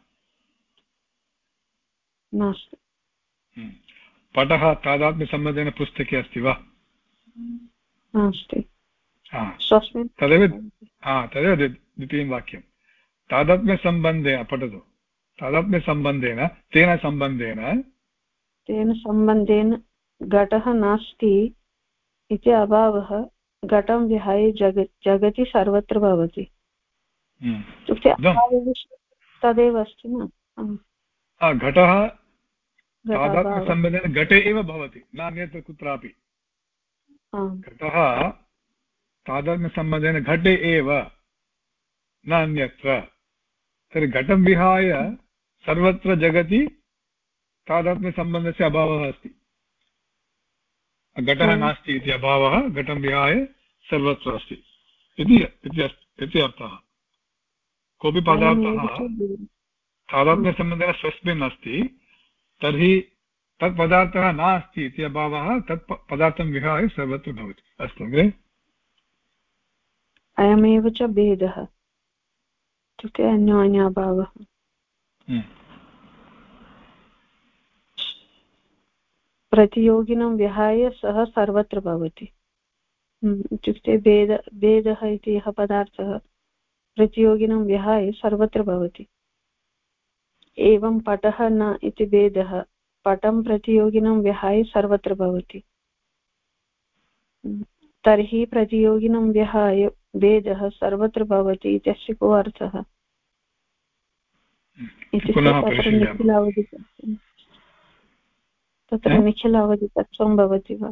नास्ति। पटः तादात्म्यसम्बन्धेन पुस्तके अस्ति वा? नास्ति। तदेव हा तदेव द्वितीयं वाक्यं। तादात्म्यसम्बन्धेन पठतु। तादात्म्यसम्बन्धेन तेन सम्बन्धेन तेन सम्बन्धेन घटः नास्ति इति अभावः घटं विहाय जग जगति सर्वत्र भवति। हम्म। इत्युक्ते तदेव अस्ति न? घटः तादात्म्यसम्बन्धेन घटे एव भवति न अन्यत्र कुत्रापि। घटः तादात्म्यसम्बन्धेन घटे एव। न अन्यत्र तर्हि घटं विहाय सर्वत्र जगति तादात्म्यसम्बन्धस्य अभावः अस्ति। घटः नास्ति इति अभावः घटं विहाय सर्वत्र अस्ति। इति अर्थः। कोऽपि पदार्थः तादात्म्यसम्बन्धेन स्वस्मिन् अस्ति तर्हि तत् पदार्थः नास्ति इति अभावः तत् पदार्थं विहाय सर्वत्र भवति। अस्तु अग्रे। अयमेव च भेदः। इत्युक्ते अन्योन्याभावः। हम्म। प्रतियोगिनं विहाय सः सर्वत्र भवति। हम्म, इत्युक्ते भेद भेदः इति यः पदार्थः प्रतियोगिनं विहाय सर्वत्र भवति। एवं पटः न इति भेदः पटं प्रतियोगिनं विहाय सर्वत्र भवति। हम्म, तर्हि प्रतियोगिनं विहाय भेदः सर्वत्र भवति इत्यस्य को अर्थः? तत्र निखिल अवधितत्वं भवति वा?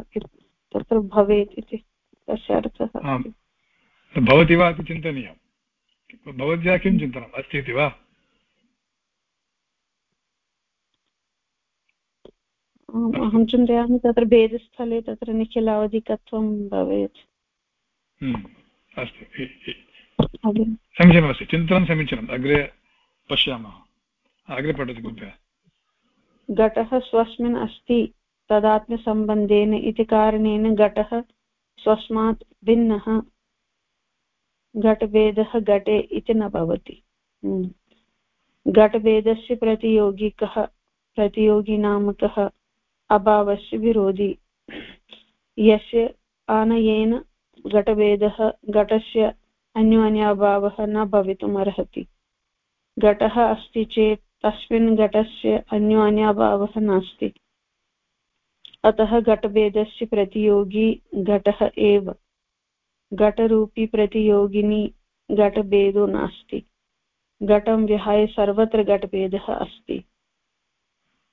तत्र भवेत् इति तस्य अर्थः भवति वा इति चिन्तनीयं भवत्या किं चिन्तनम्? अस्ति इति वा? अहं चिन्तयामि तत्र भेदस्थले तत्र निखिलावधिकत्वं भवेत्। हम्म, अस्तु समीचीनमस्ति चिन्तनं समीचीनम् अग्रे पश्यामः। अग्रे पठतु कृपया। घटः स्वस्मिन् अस्ति तदात्म्यसम्बन्धेन इति कारणेन घटः स्वस्मात् भिन्नः। घटभेदः घटे इति न भवति। हम्म। घटभेदस्य प्रतियोगी कः प्रतियोगी नाम कः अभावस्य विरोधी। यस्य आनयेन घटभेदः घटस्य अन्योन्याभावः न भवितुम् अर्हति घटः अस्ति चेत् तस्मिन् घटस्य अन्योन्याभावः नास्ति। अतः घटभेदस्य प्रतियोगी घटः एव। घटरूपी प्रतियोगिनी घटभेदो नास्ति। घटं विहाय सर्वत्र घटभेदः अस्ति।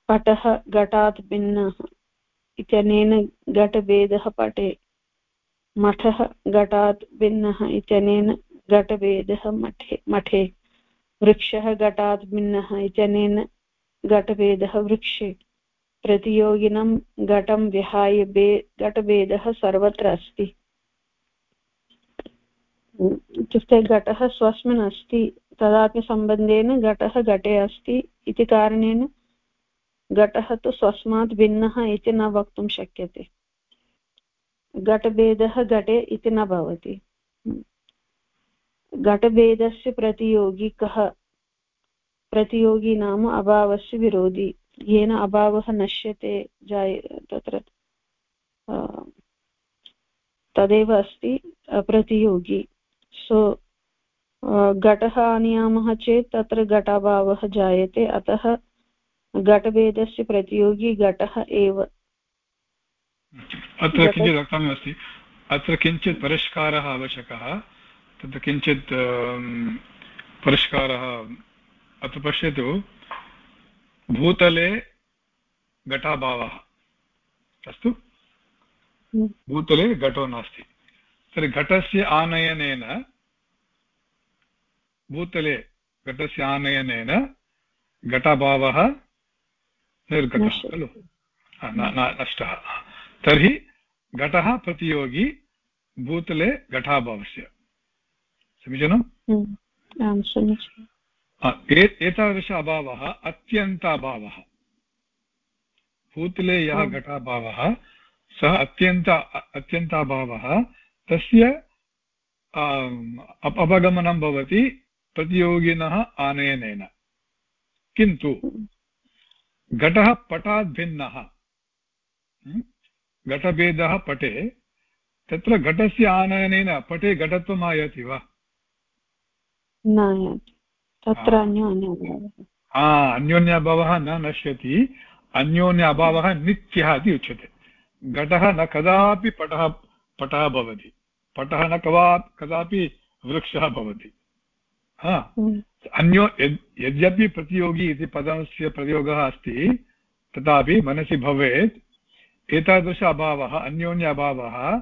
पटः घटात् भिन्नः इत्यनेन घटभेदः पटे। मठः घटात् भिन्नः इत्यनेन घटभेदः मठे मठे। वृक्षः घटात् भिन्नः इत्यनेन घटभेदः वृक्षे। प्रतियोगिनं घटं विहाय भे घटभेदः सर्वत्र अस्ति। इत्युक्ते घटः स्वस्मिन् अस्ति, तदापि सम्बन्धेन घटः घटे अस्ति इति कारणेन घटः तु स्वस्मात् भिन्नः इति न वक्तुं शक्यते। घटभेदः घटे इति न भवति। घटभेदस्य प्रतियोगी कः? प्रतियोगी नाम अभावस्य विरोधी। येन अभावः नश्यते जाय, तत्र तदेव अस्ति प्रतियोगी। सो घटः आनयामः चेत् तत्र घटाभावः जायते। अतः घटभेदस्य प्रतियोगी घटः एव। अत्र किञ्चित् वक्तव्यमस्ति अत्र किञ्चित् परिष्कारः आवश्यकः। तत्र किञ्चित् परिष्कारः अत्र पश्यतु। भूतले घटाभावः। अस्तु। भूतले घटो नास्ति। तर्हि घटस्य आनयनेन भूतले घटस्य आनयनेन घटाभावः निर्गतः खलु? नष्टः। तर्हि घटः प्रतियोगी भूतले घटाभावस्य। समीचीनम्? एतादृश अभावः अत्यन्ताभावः। भूतले यः घटाभावः सः अत्यन्त अत्यन्ताभावः तस्य अपगमनं भवति प्रतियोगिनः आनयनेन। किन्तु घटः पटात् भिन्नः घटभेदः पटे तत्र घटस्य आनयनेन पटे घटत्वम् आयाति वा? तत्र अन्योन्याभावः। न नश्यति अन्योन्य अभावः नित्यः इति उच्यते। घटः न कदापि पटः पटः भवति। पटः न कवा कदापि वृक्षः भवति। हम्म। अन्यो यद्यपि प्रतियोगी इति पदस्य प्रयोगः अस्ति तथापि मनसि भवेत्। एतादृश अभावः अन्योन्य अभावः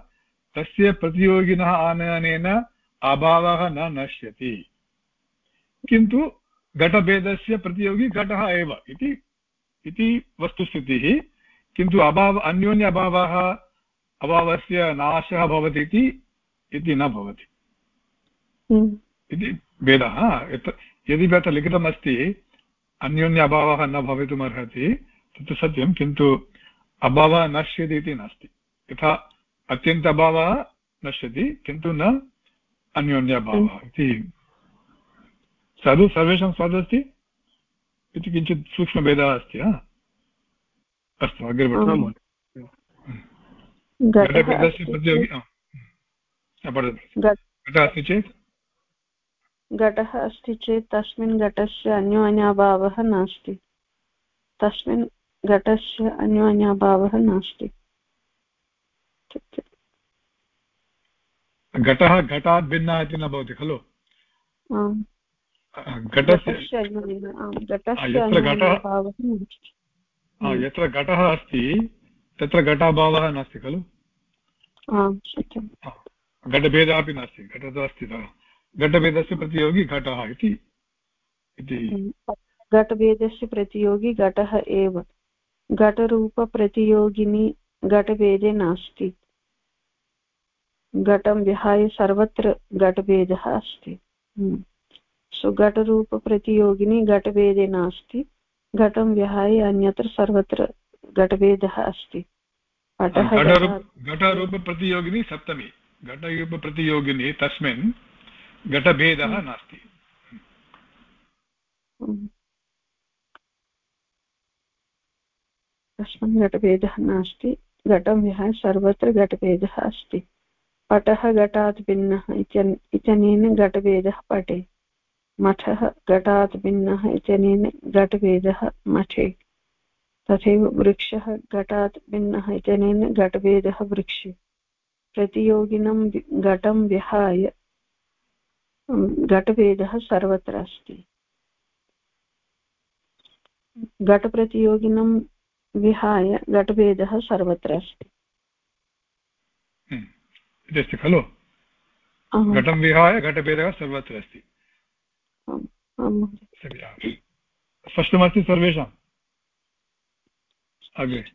तस्य प्रतियोगिनः आनयनेन अभावः न नश्यति। किन्तु घटभेदस्य प्रतियोगी घटः एव इति इति वस्तुस्थितिः। किन्तु अभाव अन्योन्य अभावः अभावस्य नाशः भवति इति इति न भवति। हम्म। इति भेदः यदि अत्र लिखितमस्ति अन्योन्य अभावः न भवितुमर्हति तत् सत्यं किन्तु अभावः नश्यति इति नास्ति। यथा अत्यन्त अभावः नश्यति किन्तु न अन्योन्य अभावः हम्म। इति। साधु सर्वेषां स्वादस्ति इति किञ्चित् सूक्ष्मभेदः अस्ति अस्तु अग्रे पठामः घटभेदस्य घटः अस्ति चेत्? घटः अस्ति चेत् तस्मिन् घटस्य अन्योन्याभावः नास्ति। तस्मिन् घटस्य अन्योन्याभावः नास्ति। घटः घटात् भिन्नः इति न भवति खलु? यत्र घटः अस्ति तत्र घटाभावः नास्ति खलु? घटभेदः अपि नास्ति घटः अस्ति घटभेदस्य प्रतियोगी घटः इति घटभेदस्य प्रतियोगी घटः एव। घटरूपप्रतियोगिनी घटभेदे नास्ति घटं विहाय सर्वत्र घटभेदः अस्ति सो घटरूपप्रतियोगिनी घटभेदे नास्ति घटं विहाय अन्यत्र सर्वत्र घटभेदः अस्ति घटरूपप्रतियोगिनी सप्तमी घटरूपप्रतियोगिनी तस्मिन् घटभेदः नास्ति तस्मिन् घटभेदः नास्ति। घटं विहाय सर्वत्र घटभेदः अस्ति। पटः घटात् भिन्नः इत्यनेन घटभेदः पटे। मठः घटात् भिन्नः इत्यनेन घटभेदः मठे। तथैव वृक्षः घटात् भिन्नः इत्यनेन घटभेदः वृक्षे। प्रतियोगिनं घटं विहाय घटभेदः सर्वत्र अस्ति। घटप्रतियोगिनं विहाय घटभेदः सर्वत्र। अस्ति हम्म। अस्ति खलु? घटं विहाय घटभेदः सर्वत्र अस्ति। स्पष्टमस्ति सर्वेषाम्? अग्रे।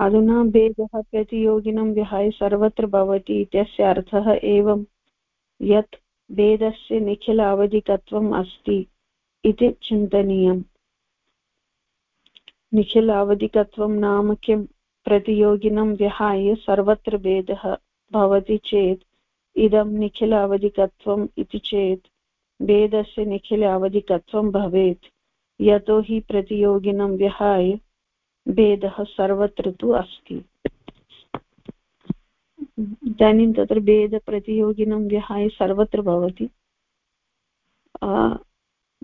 अधुना भेदः प्रतियोगिनं विहाय सर्वत्र भवति इत्यस्य अर्थः एवं यत् भेदस्य निखिल अवधिकत्वम् अस्ति इति चिन्तनीयम्। निखिल अवधिकत्वं नाम किं? प्रतियोगिनं विहाय सर्वत्र भेदः भवति चेत्। इदं निखिल अवधिकत्वम् इति चेत्। भेदस्य निखिल अवधिकत्वं भवेत् यतोहि प्रतियोगिनं विहाय भेदः सर्वत्र तु अस्ति। इदानीं तत्र भेदप्रतियोगिनं विहाय सर्वत्र भवति।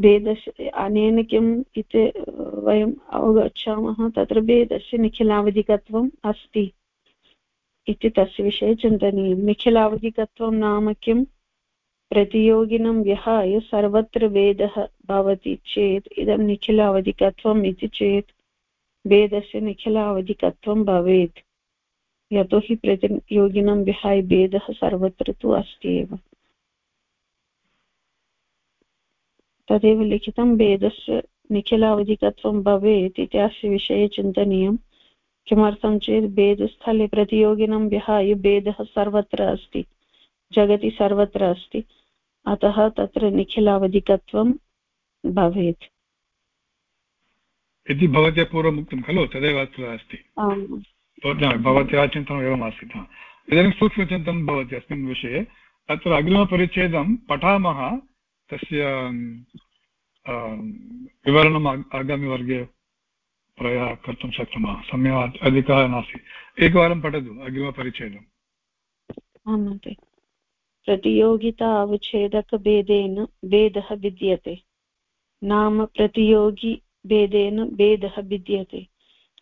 भेदस्य अनेन किम् इति वयम् अवगच्छामः, तत्र भेदस्य निखिलावधिकत्वम् अस्ति इति तस्य विषये चिन्तनीयं। निखिलावधिकत्वं नाम किं प्रतियोगिनं विहाय सर्वत्र भेदः भवति चेत् इदं निखिलावधिकत्वम् इति चेत् भेदस्य निखिलावधिकत्वं भवेत्। यतोहि प्रतियोगिनं विहाय भेदः सर्वत्र तु अस्ति एव। तदेव लिखितं भेदस्य निखिलावधिकत्वं भवेत् इति अस्य विषये चिन्तनीयं। किमर्थं चेत् भेदस्थले प्रतियोगिनं विहाय भेदः सर्वत्र अस्ति जगति सर्वत्र अस्ति अतः तत्र निखिलावधिकत्वं भवेत्। इति भवत्या पूर्वम् उक्तं खलु? तदेव अत्र अस्ति। भवत्याः चिन्तनम् एवम् आसीत् इदानीं सूक्ष्मचिन्तनं भवति अस्मिन् विषये। अत्र अग्रिमपरिच्छेदं पठामः तस्य विवरणम् आगामिवर्गे प्रायः कर्तुं शक्नुमः। समयः अधिकः नास्ति। एकवारं पठतु अग्रिमपरिच्छेदम् आं महोदय। प्रतियोगिता अवच्छेदकभेदेन भेदः विद्यते नाम प्रतियोगि भेदेन भेदः विद्यते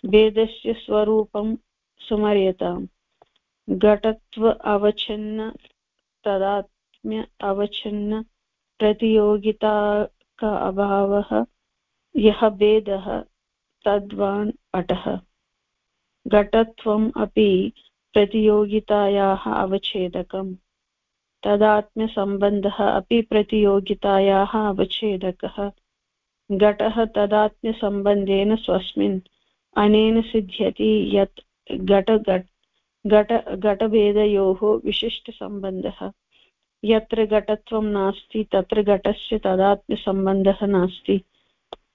भेदस्य स्वरूपं सुमर्यताम्। घटत्व अवच्छिन्न, तदात्म्य अवच्छिन्न प्रतियोगिता का अभावः यः भेदः तद्वान् पटः घटत्वम् अपि प्रतियोगितायाः अवच्छेदकम्। तदात्म्यसम्बन्धः अपि प्रतियोगितायाः अवच्छेदकः। घटः तदात्म्यसम्बन्धेन स्वस्मिन्। अनेन सिद्ध्यति यत् घट घट घटभेदयोः विशिष्टसम्बन्धः। यत्र घटत्वं नास्ति, तत्र घटस्य तदात्म्यसम्बन्धः नास्ति,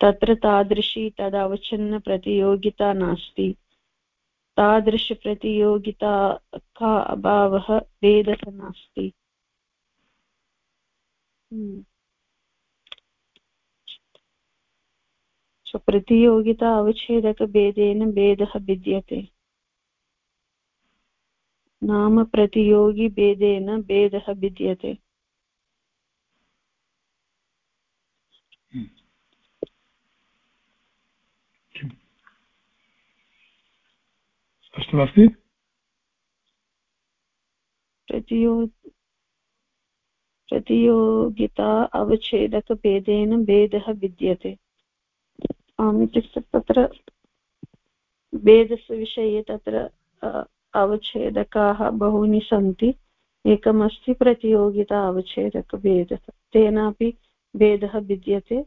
तत्र तादृशी तदवच्छिन्नप्रतियोगिता नास्ति। तादृशप्रतियोगिता का अभावः भेदः नास्ति। हम्म। प्रतियोगिता अवच्छेदकभेदेन भेदः भिद्यते। नाम प्रतियोगिभेदेन भेदः भिद्यते। स्पष्टमस्ति प्रतियो प्रतियोगिता अवच्छेदकभेदेन भेदः विद्यते आम् इत्युक्ते तत्र भेदस्य विषये तत्र अवच्छेदकाः बहूनि सन्ति। एकमस्ति प्रतियोगिता अवच्छेदकभेदः तेनापि भेदः भिद्यते।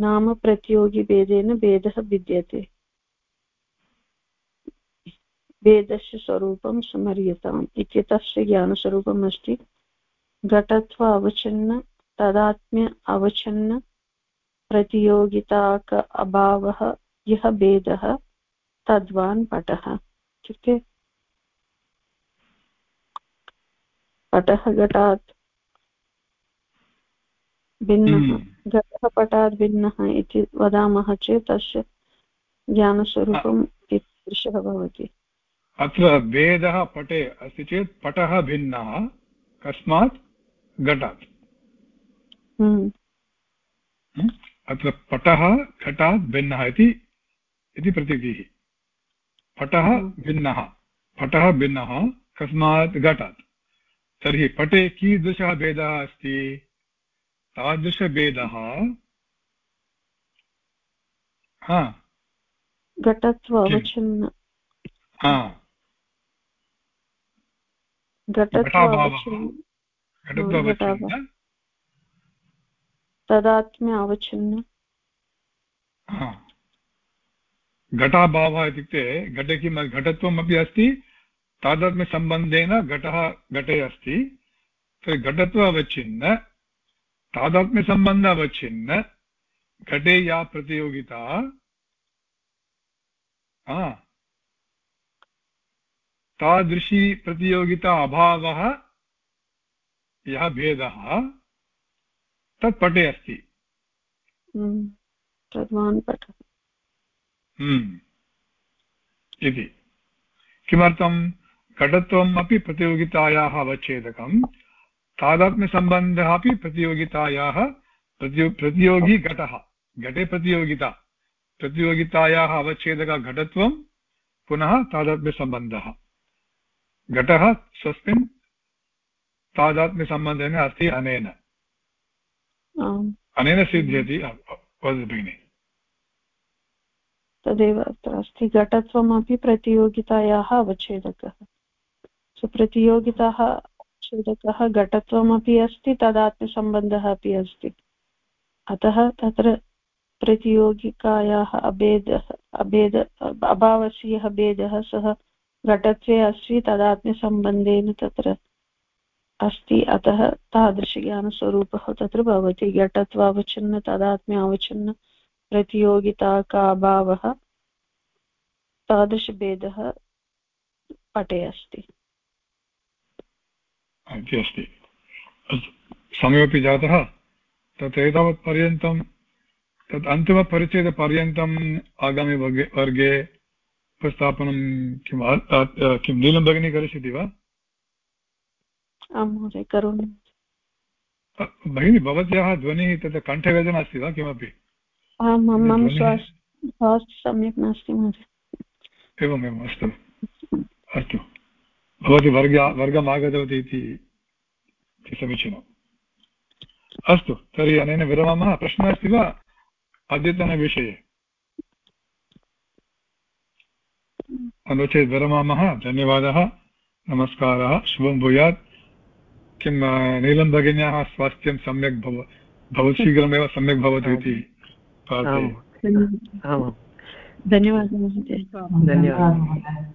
नाम प्रतियोगिभेदेन भेदः भिद्यते। भेदस्य स्वरूपं स्मर्यताम् इत्यतस्य ज्ञानस्वरूपम् अस्ति। घटत्व अवच्छिन्न, तदात्म्य अवच्छिन्न, प्रतियोगिताक अभावः, यः भेदः, तद्वान् पटः। इत्युक्ते पटः घटात् भिन्नः। हम्म। घटः पटात् भिन्नः इति वदामः चेत् तस्य ज्ञानस्वरूपम् ईदृशः भवति। अत्र भेदः पटे अस्ति चेत् पटः भिन्नः कस्मात् घटात्। हम्म। हम्म। अत्र पटः घटात् भिन्नः इति प्रतीतिः। पटः भिन्नः। पटः भिन्नः कस्मात् घटात्। तर्हि पटे कीदृशः भेदः अस्ति? तादृशभेदः? हा। घटत्व अवच्छिन्न। तदात्म्य अवच्छिन्न। घटाभावः इत्युक्ते घटे किं घटत्वम् अपि अस्ति तादात्म्यसम्बन्धेन घटः घटे अस्ति। तर्हि घटत्व अवच्छिन्न तादात्म्यसम्बन्ध अवच्छिन्न घटे या प्रतियोगिता तादृशी प्रतियोगिता अभावः यः भेदः तत् पटे अस्ति। हम्म, हम्म। इति। किमर्थं घटत्वम् अपि प्रतियोगितायाः अवच्छेदकं तादात्म्यसम्बन्धः अपि प्रतियोगितायाः प्रतियो प्रतियोगी घटः घटे प्रतियोगिता प्रतियोगितायाः अवच्छेदकघटत्वं पुनः तादात्म्यसम्बन्धः घटः स्वस्मिन् तादात्म्यसम्बन्धेन अस्ति अनेन। अनेन सिद्ध्यति वदतु भगिनि तदेव अत्र अस्ति। घटत्वमपि प्रतियोगितायाः अवच्छेदकः। सो प्रतियोगिताः छेदकः घटत्वमपि अस्ति, तदात्म्यसम्बन्धः अपि अस्ति। अतः तत्र प्रतियोगिकायाः अभेदः, अभेद अभावस्य भेदः सः घटत्वे अस्ति, तदात्म्यसम्बन्धेन तत्र अस्ति। अतः तादृशज्ञानस्वरूपः तत्र भवति। घटत्वावच्छिन्न तदात्म्य अवच्छिन्न प्रतियोगिता का अभावः तादृशभेदः पटे अस्ति। अस्ति। समयोपि जातः तत् एतावत्पर्यन्तं तत् अन्तिमपरिच्छेदपर्यन्तम् आगामि वर्गे उपस्थापनं किं किं नीलं भगिनी करिष्यति वा? आं महोदय करोमि। भगिनि भवत्याः ध्वनिः तत्र कण्ठवेदना अस्ति वा किमपि? आं मम स्वास्थ्य सम्यक् नास्ति महोदय। एवम् एवम् अस्तु। अस्तु। भवती वर्ग वर्गम् आगतवती इति समीचीनम् अस्तु तर्हि अनेन विरमामः। प्रश्नः अस्ति वा? अद्यतनविषये। नो चेत् विरमामः। धन्यवादः। नमस्कारः। शुभं भूयात्। किं नीलं भगिन्याः स्वास्थ्यं सम्यक् भव भवत् शीघ्रमेव सम्यक् भवतु इति धन्यवादः धन्यवादः।